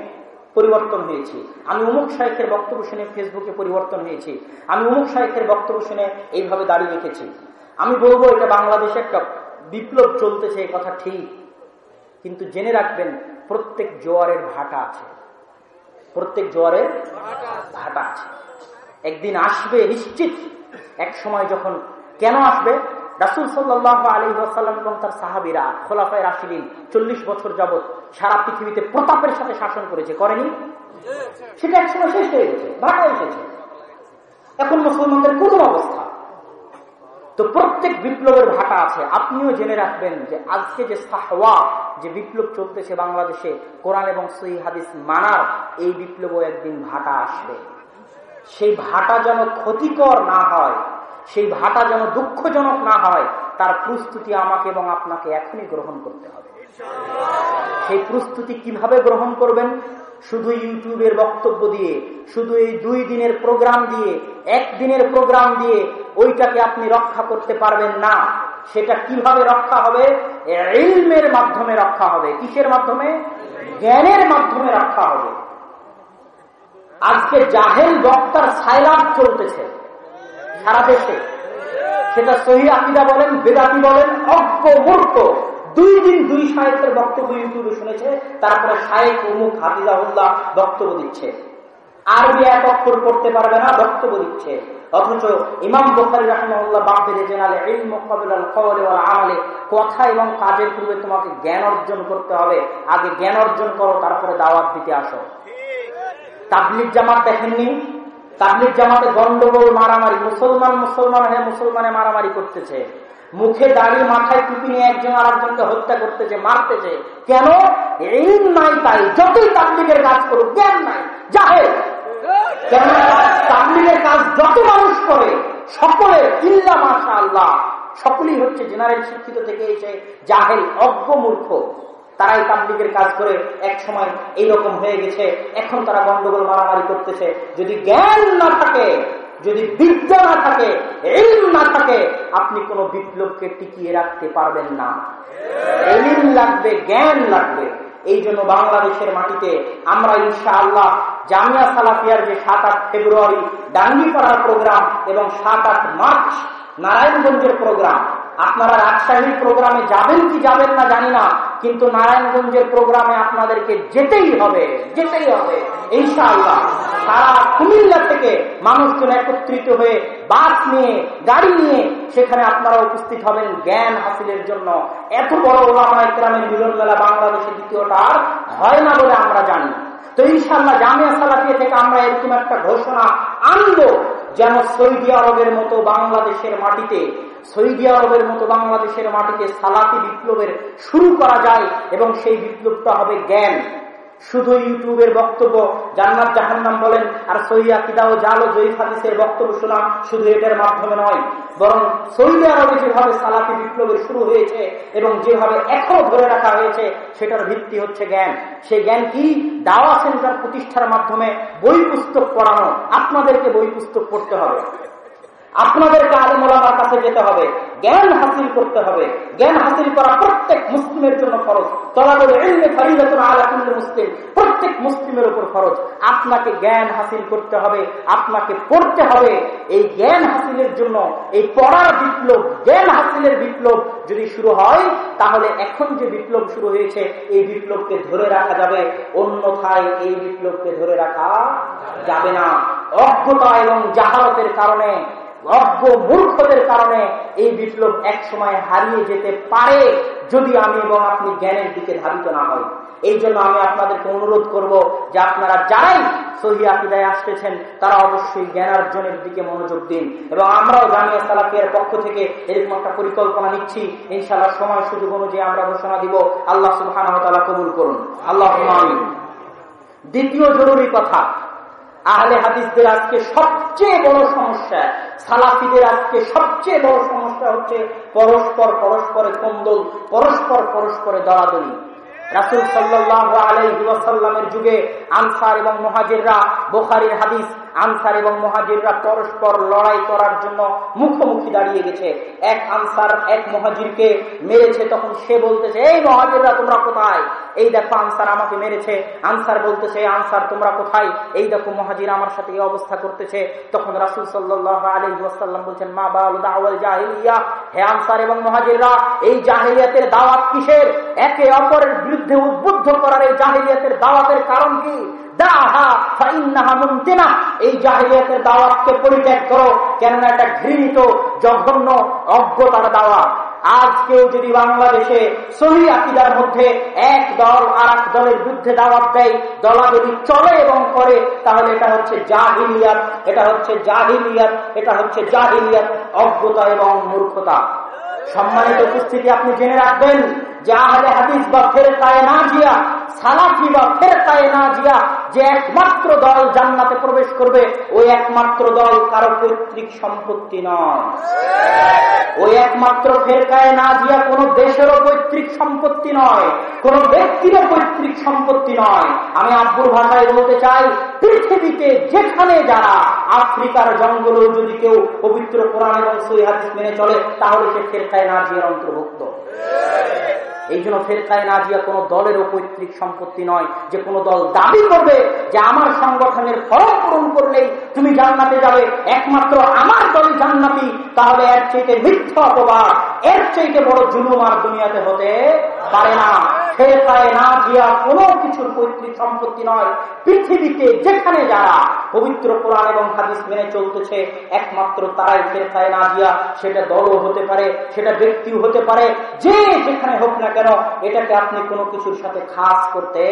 পরিবর্তন হয়েছি। আমি উমুক শাহেখের বক্তব্য শুনে ফেসবুকে পরিবর্তন হয়েছি। আমি উমুক শাহেখের বক্তব্য শুনে এইভাবে দাঁড়িয়ে রেখেছি। আমি বলব, এটা বাংলাদেশে একটা বিপ্লব চলতেছে, এই কথা ঠিক। কিন্তু জেনে রাখবেন, প্রত্যেক জোয়ারের ভাটা আছে। প্রত্যেক জোয়ারের ভাটা আছে। একদিন আসবে নিশ্চিত। এক সময় যখন কেন আসবে? রাসুল সাল্লাহ আলী আসাল্লাম এবং তার সাহাবিরা, খোলাফায় রাশিদিন চল্লিশ বছর যাবৎ সারা পৃথিবীতে প্রতাপের সাথে শাসন করেছে। করেনি? সেটা একসময় শেষ হয়ে গেছে, ভাটা এসেছে। এখন মুসলমানদের কোন অবস্থা? তো প্রত্যেক বিপ্লবের ভাটা আছে। আপনিও জেনে রাখবেন যে আজকে যে সাহওয়া, যে বিপ্লব চলতেছে বাংলাদেশে, কোরআন এবং সহি হাদিস মানার এই বিপ্লব একদিন ভাটা আসবে। সেই ভাটা যেন ক্ষতিকর না হয় সেই ভাটা যেন দুঃখজনক না হয়, তার প্রস্তুতি আমাকে এবং আপনাকে এখনই গ্রহণ করতে হবে। সেই প্রস্তুতি কীভাবে গ্রহণ করবেন? শুধু ইউটিউবের বক্তব্য দিয়ে, শুধু এই দুই দিনের প্রোগ্রাম দিয়ে একদিনের প্রোগ্রাম দিয়ে ওইটাকে আপনি রক্ষা করতে পারবেন না। সেটা কীভাবে রক্ষা হবে? ইলমের মাধ্যমে রক্ষা হবে। কিসের মাধ্যমে? জ্ঞানের মাধ্যমে রক্ষা হবে। আজকে জাহেল বক্তার সাইলাভ চলতেছে। সারা দেশে। সেটা সহি আকিদা বলেন, বেদাতি বলেন, অজ্ঞ, মূর্খ। দুই দিন দুই সাহেবের বক্তব্য ইউটিউবে শুনেছে, তারপরে শায়েক উমুক হাফিজাহুল্লাহ বক্তব্য দিচ্ছে। আরবি এক অক্ষর করতে পারবে না, বক্তব্য দিচ্ছে। অথচ ইমাম বখারি রহমাল্লাহ বাপ বেঁধেছেন আলে এই মোকাবিলাল খবরে আমলে, কথা এবং কাজের পূর্বে তোমাকে জ্ঞান অর্জন করতে হবে। আগে জ্ঞান অর্জন করো, তারপরে দাওয়াত দিতে আসো। তাবলিক জামাত দেখেননি? তাবলিক জামাতে গন্ডগোল, মারামারি, মুসলমান মুসলমান হয়ে মুসলমানে মারামারি করতেছে। মুখে দাঁড়িয়ে মাথায় টুপি নিয়ে একজন আর একজনকে হত্যা করতেছে, মারতেছে। কেন? এই নাই তাই, যতই তাবলিগের কাজ করুক, জ্ঞান নাই যাহে কেন? তাবলিগের কাজ যত মানুষ করে, সকলের ইল্লা মাসা আল্লাহ সকলেই হচ্ছে জেনারেল শিক্ষিত থেকে এসে জাহেল, অজ্ঞ মূর্খ। তারাই তাবলিগের কাজ করে এক সময় এইরকম হয়ে গেছে। এখন তারা গন্ডগোল মারামারি করতেছে। যদি জ্ঞান না থাকে, যদি বিদ্যা না থাকে এলিম না থাকে, আপনি কোন বিপ্লবকে টিকিয়ে রাখতে পারবেন না। এলিম লাগবে, জ্ঞান লাগবে। এই জন্য বাংলাদেশের মাটিতে আমরা ইনশা আল্লাহ জামিয়া সালাফিয়ার যে সাত আট ফেব্রুয়ারি ডাঙ্গি করার প্রোগ্রাম এবং সাত আট মার্চ নারায়ণগঞ্জের প্রোগ্রাম আপনারা রাজশাহীর প্রোগ্রামে যাবেন কি যাবেন না জানি না, কিন্তু নারায়ণগঞ্জের প্রোগ্রামে আপনাদেরকে যেতেই হবে যেতেই হবে, ইনশাআল্লাহ। সারা কুমিল্লা থেকে মানুষজন একত্রিত হয়ে বাস নিয়ে, গাড়ি নিয়ে সেখানে আপনারা উপস্থিত হবেন জ্ঞান হাসিলের জন্য। এত বড় ওলামা ইকরামের মিলন মেলা বাংলাদেশের দ্বিতীয়টা আর হয় না বলে আমরা জানি। তো ইনশাল্লাহ জামিয়া সালাফিয়া থেকে আমরা এরকম একটা ঘোষণা আনব, যেন সৌদি আরবের মতো বাংলাদেশের মাটিতে সৌদি আরবের মতো বাংলাদেশের মাটিতে সালাফি বিপ্লবের শুরু করা যায় এবং সেই বিপ্লবটা হবে জ্ঞান। শুধু ইউটিউবের বক্তব্য, জান্নাত জাহান্নাম বলেন, আর সহিয়া কিদা ও জাল ও জয়ীফ হাদিসের বক্তব্য শোনা শুধু এটার মাধ্যমে নয়, বরং সৌদি আরবে যেভাবে সালাফি বিপ্লবের শুরু হয়েছে এবং যেভাবে এখনও ধরে রাখা হয়েছে, সেটার ভিত্তি হচ্ছে জ্ঞান। সেই জ্ঞান কি? দাওয়া সেন্টার প্রতিষ্ঠার মাধ্যমে বই পুস্তক পড়ানো। আপনাদেরকে বই পুস্তক পড়তে হবে। আপনাদেরকে আলমোলামার কাছে যেতে হবে। জ্ঞান হাসিল করতে হবে। জ্ঞান হাসিল করা প্রত্যেক মুসলিমের জন্য ফরজ। মুসলিম। প্রত্যেক মুসলিমের উপর ফরজ। আপনাকে জ্ঞান হাসিল করতে হবে, আপনাকে পড়তে হবে। এই জ্ঞান হাসিলের জন্য, এই পড়ার বিপ্লব, জ্ঞান হাসিলের বিপ্লব যদি শুরু হয়, তাহলে এখন যে বিপ্লব শুরু হয়েছে, এই বিপ্লবকে ধরে রাখা যাবে। অন্যথায় এই বিপ্লবকে ধরে রাখা যাবে না। অজ্ঞতা এবং জাহালতের কারণে অজ্ঞ মূর্খদের কারণে এই বিপ্লব এক সময় হারিয়ে যেতে পারে যদি আমি এবং আপনি জ্ঞানের দিকে ধাবিত না হই। এই জন্য আমি আপনাদেরকে অনুরোধ করব যে আপনারা যারাই সহি আকিদায় আসতেছেন, তারা অবশ্যই জ্ঞান অর্জনের দিকে মনোযোগ দিন এবং আমরাও জানিয়া সালাফিয়ার পক্ষ থেকে এরকম একটা পরিকল্পনা নিচ্ছি। ইনশাল্লাহ সময় সুযোগ অনুযায়ী আমরা ঘোষণা দিব। আল্লাহ সুহান কবুল করুন। আল্লাহ দ্বিতীয় জরুরি কথা, আহলে হাদিসদের আজকে সবচেয়ে বড় সমস্যা সালাফিদের আজকে সবচেয়ে বড় সমস্যা হচ্ছে পরস্পর পরস্পরে কন্দল, পরস্পর পরস্পরে দলাদলি। রাসুল সাল্লাহ আলাইসাল্লামের যুগে আনসার এবং মহাজিররা বোখারির হাদিস আনসার এবং মহাজিররা পরস্পর লড়াই করার জন্য মুখোমুখি দাঁড়িয়ে গেছে। এক আনসার, এক মহাজিরকে মেরেছে, তখন সে বলতেছে, এই মহাজিররা, তোমরা কোথায়? এই দেখো, আনসার আমাকে মেরেছে। আনসার বলতেছে, আনসার, তোমরা কোথায়? এই দেখো, মহাজির আমার সাথে এই অবস্থা করতেছে। তখন রাসুল সাল্লাহ আলী বলছেন, মা বাউল জাহিলিয়া? হে আনসার এবং মহাজিররা, এই জাহিলিয়াতের দাওয়াত কিসের? একে অপরের বিরুদ্ধে উদ্বুদ্ধ করার এই জাহিলিয়াতের দাওয়াতের কারণ কি? বাংলাদেশে দেয় চলে এবং করে, তাহলে এটা হচ্ছে জাহিলিয়াত, এটা হচ্ছে জাহিলিয়াত, এটা হচ্ছে জাহিলিয়াত, অজ্ঞতা এবং মূর্খতা। সম্মানিত উপস্থিতি, আপনি জেনে রাখবেন যে আহলে হাদিস বা ফেরকায় না জিয়া সালাফি বা ফেরকায় না জিয়া যে একমাত্র দল জান্নাতে প্রবেশ করবে, ওই একমাত্র দল কারও পৈতৃক সম্পত্তি নয়। ওই একমাত্র ফেরকায় না জিয়া কোন দেশেরও পৈতৃক সম্পত্তি নয়, কোন ব্যক্তিরও পৈতৃক সম্পত্তি নয়। আমি আব্বুর ভাষায় বলতে চাই, পৃথিবীতে যেখানে যারা আফ্রিকার জঙ্গলেও যদি কেউ পবিত্র কোরআন এবং সই হাদিস মেনে চলে, তাহলে সে ফেরকায় না জিয়ার অন্তর্ভুক্ত। এই জন্য ফেরকায় না জিয়া কোনো দলের পৈতৃক সম্পত্তি নয় যে কোনো দল দাবি করবে যে আমার সংগঠনের ফরম পূরণ করলেই তুমি জান্নাতে যাবে। একমাত্র আমার দলই জান্নাতি। তাহলে এর চাইতে মিথ্যা অপবাদ, এর চাইতে বড় জুলুম আর দুনিয়াতে হতে পারে না। ফেরকায় না জিয়া কোনো কিছুর পৈতৃক সম্পত্তি নয়। পৃথিবীতে যেখানে যারা পবিত্র কোরআন এবং হাদিস মেনে চলতেছে, একমাত্র তারাই ফেরকায় না দিয়া সেটা দলও হতে পারে, সেটা ব্যক্তিও হতে পারে। যে যেখানে হোক না কেন, এটাকে আপনি কোনো কিছুর সাথে খাস করতে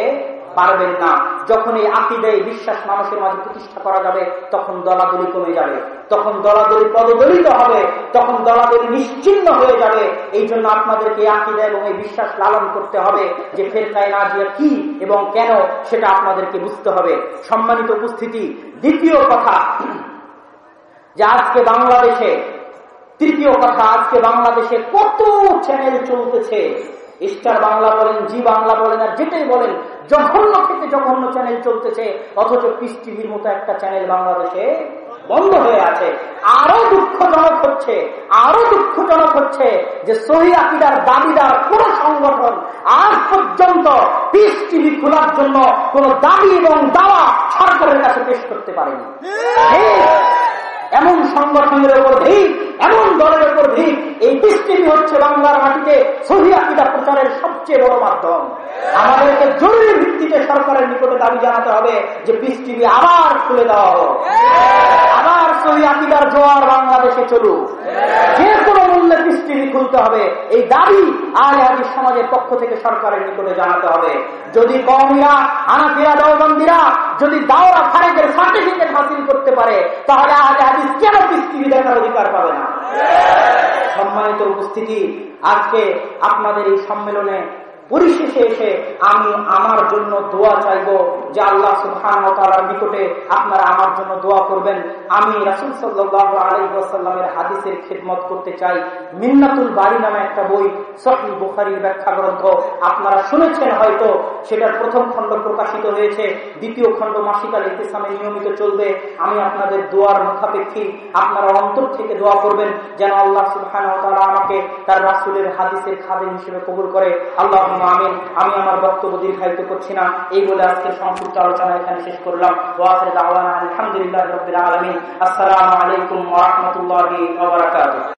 পারবেন না। যখন এই আকিদায় বিশ্বাস মানুষের মাঝে প্রতিষ্ঠা করা যাবে, তখন দলাদলি কমে যাবে। তখন দলাদলি পদদলিত হবে, তখন দলাদলি নিশ্চিন্ন হয়ে যাবে। এই জন্য আপনাদেরকে আকিদা এবং এই বিশ্বাস লালন করতে হবে যে ফেরকায় না জিয়া কি এবং কেন সেটা আপনাদেরকে বুঝতে হবে। সম্মানিত উপস্থিতি, দ্বিতীয় কথা, যে আজকে বাংলাদেশে, তৃতীয় কথা, আজকে বাংলাদেশে কত চ্যানেল চলতেছে। স্টার বাংলা বলেন, জি বাংলা বলেন, আর যেটাই বলেন, জঘন্য থেকে জঘন্য চ্যানেল চলতেছে, অথচ পিস টিভির মতো একটা চ্যানেল বাংলাদেশে বন্ধ হয়ে আছে। আরও দুঃখজনক হচ্ছে, আরও দুঃখজনক হচ্ছে যে সহি আকিদার দাবিদার কোন সংগঠন আজ পর্যন্ত পিস টিভি খোলার জন্য কোন দাবি এবং দাওয়া সরকারের কাছে পেশ করতে পারেনি। এমন সংগঠনের উপর ভিড় এমন দলের উপর ভিড় এই পৃষ্টিভি হচ্ছে বাংলার মাটিতে সহি আকিদা প্রচারের সবচেয়ে বড় মাধ্যম। আমাদেরকে জরুরি ভিত্তিতে সরকারের নিকটে দাবি জানাতে হবে যে বৃষ্টি আবার খুলে দেওয়া হোক আবার সহি আকিদার জোয়ার বাংলাদেশে চলুক। যে কোনো মূল্যে দৃষ্টি খুলতে হবে। এই দাবি আলে হাদিস সমাজের পক্ষ থেকে সরকারের নিকটে জানাতে হবে। যদি কমিরা আনাফিরা দেওবন্দিরা যদি দাওরা ফারেকের সার্টিফিকেট হাসিল করতে পারে তাহলে আলে হাদিস কেন পৃথিবী দেখার অধিকার পাবে না? সম্মানিত উপস্থিতি আজকে আপনাদের এই সম্মেলনে পরিশেষে এসে আমি আমার জন্য দোয়া চাইব যে আল্লাহ সুহান নিকটে আপনারা আমার জন্য দোয়া করবেন। আমি রাসুল সাল্লাহ আলহিহাসাল্লামের হাদিসের খেদমত করতে চাই। মিন্নাতুল বাড়ি নামে একটা বই সহি বুখারির ব্যাখ্যা গ্রন্থ, আপনারা শুনেছেন হয়তো, সেটার প্রথম খণ্ড প্রকাশিত হয়েছে, দ্বিতীয় খণ্ড মাসিকাল ইতিসামে নিয়মিত চলবে। আমি আপনাদের দোয়ার মুখাপেক্ষী, আপনারা অন্তর থেকে দোয়া করবেন যেন আল্লাহ সুহান আমাকে তার রাসুলের হাদিসের খাদেন হিসেবে কবুল করে। আল্লাহ আমিন। আমি আমার বক্তব্য দীর্ঘায়িত করছি না। এই বলে আজকের সংক্ষিপ্ত আলোচনা এখানে শেষ করলাম। আলহামদুলিল্লাহ আলমিন। আসসালামু আলাইকুম রহমতুল্লাহ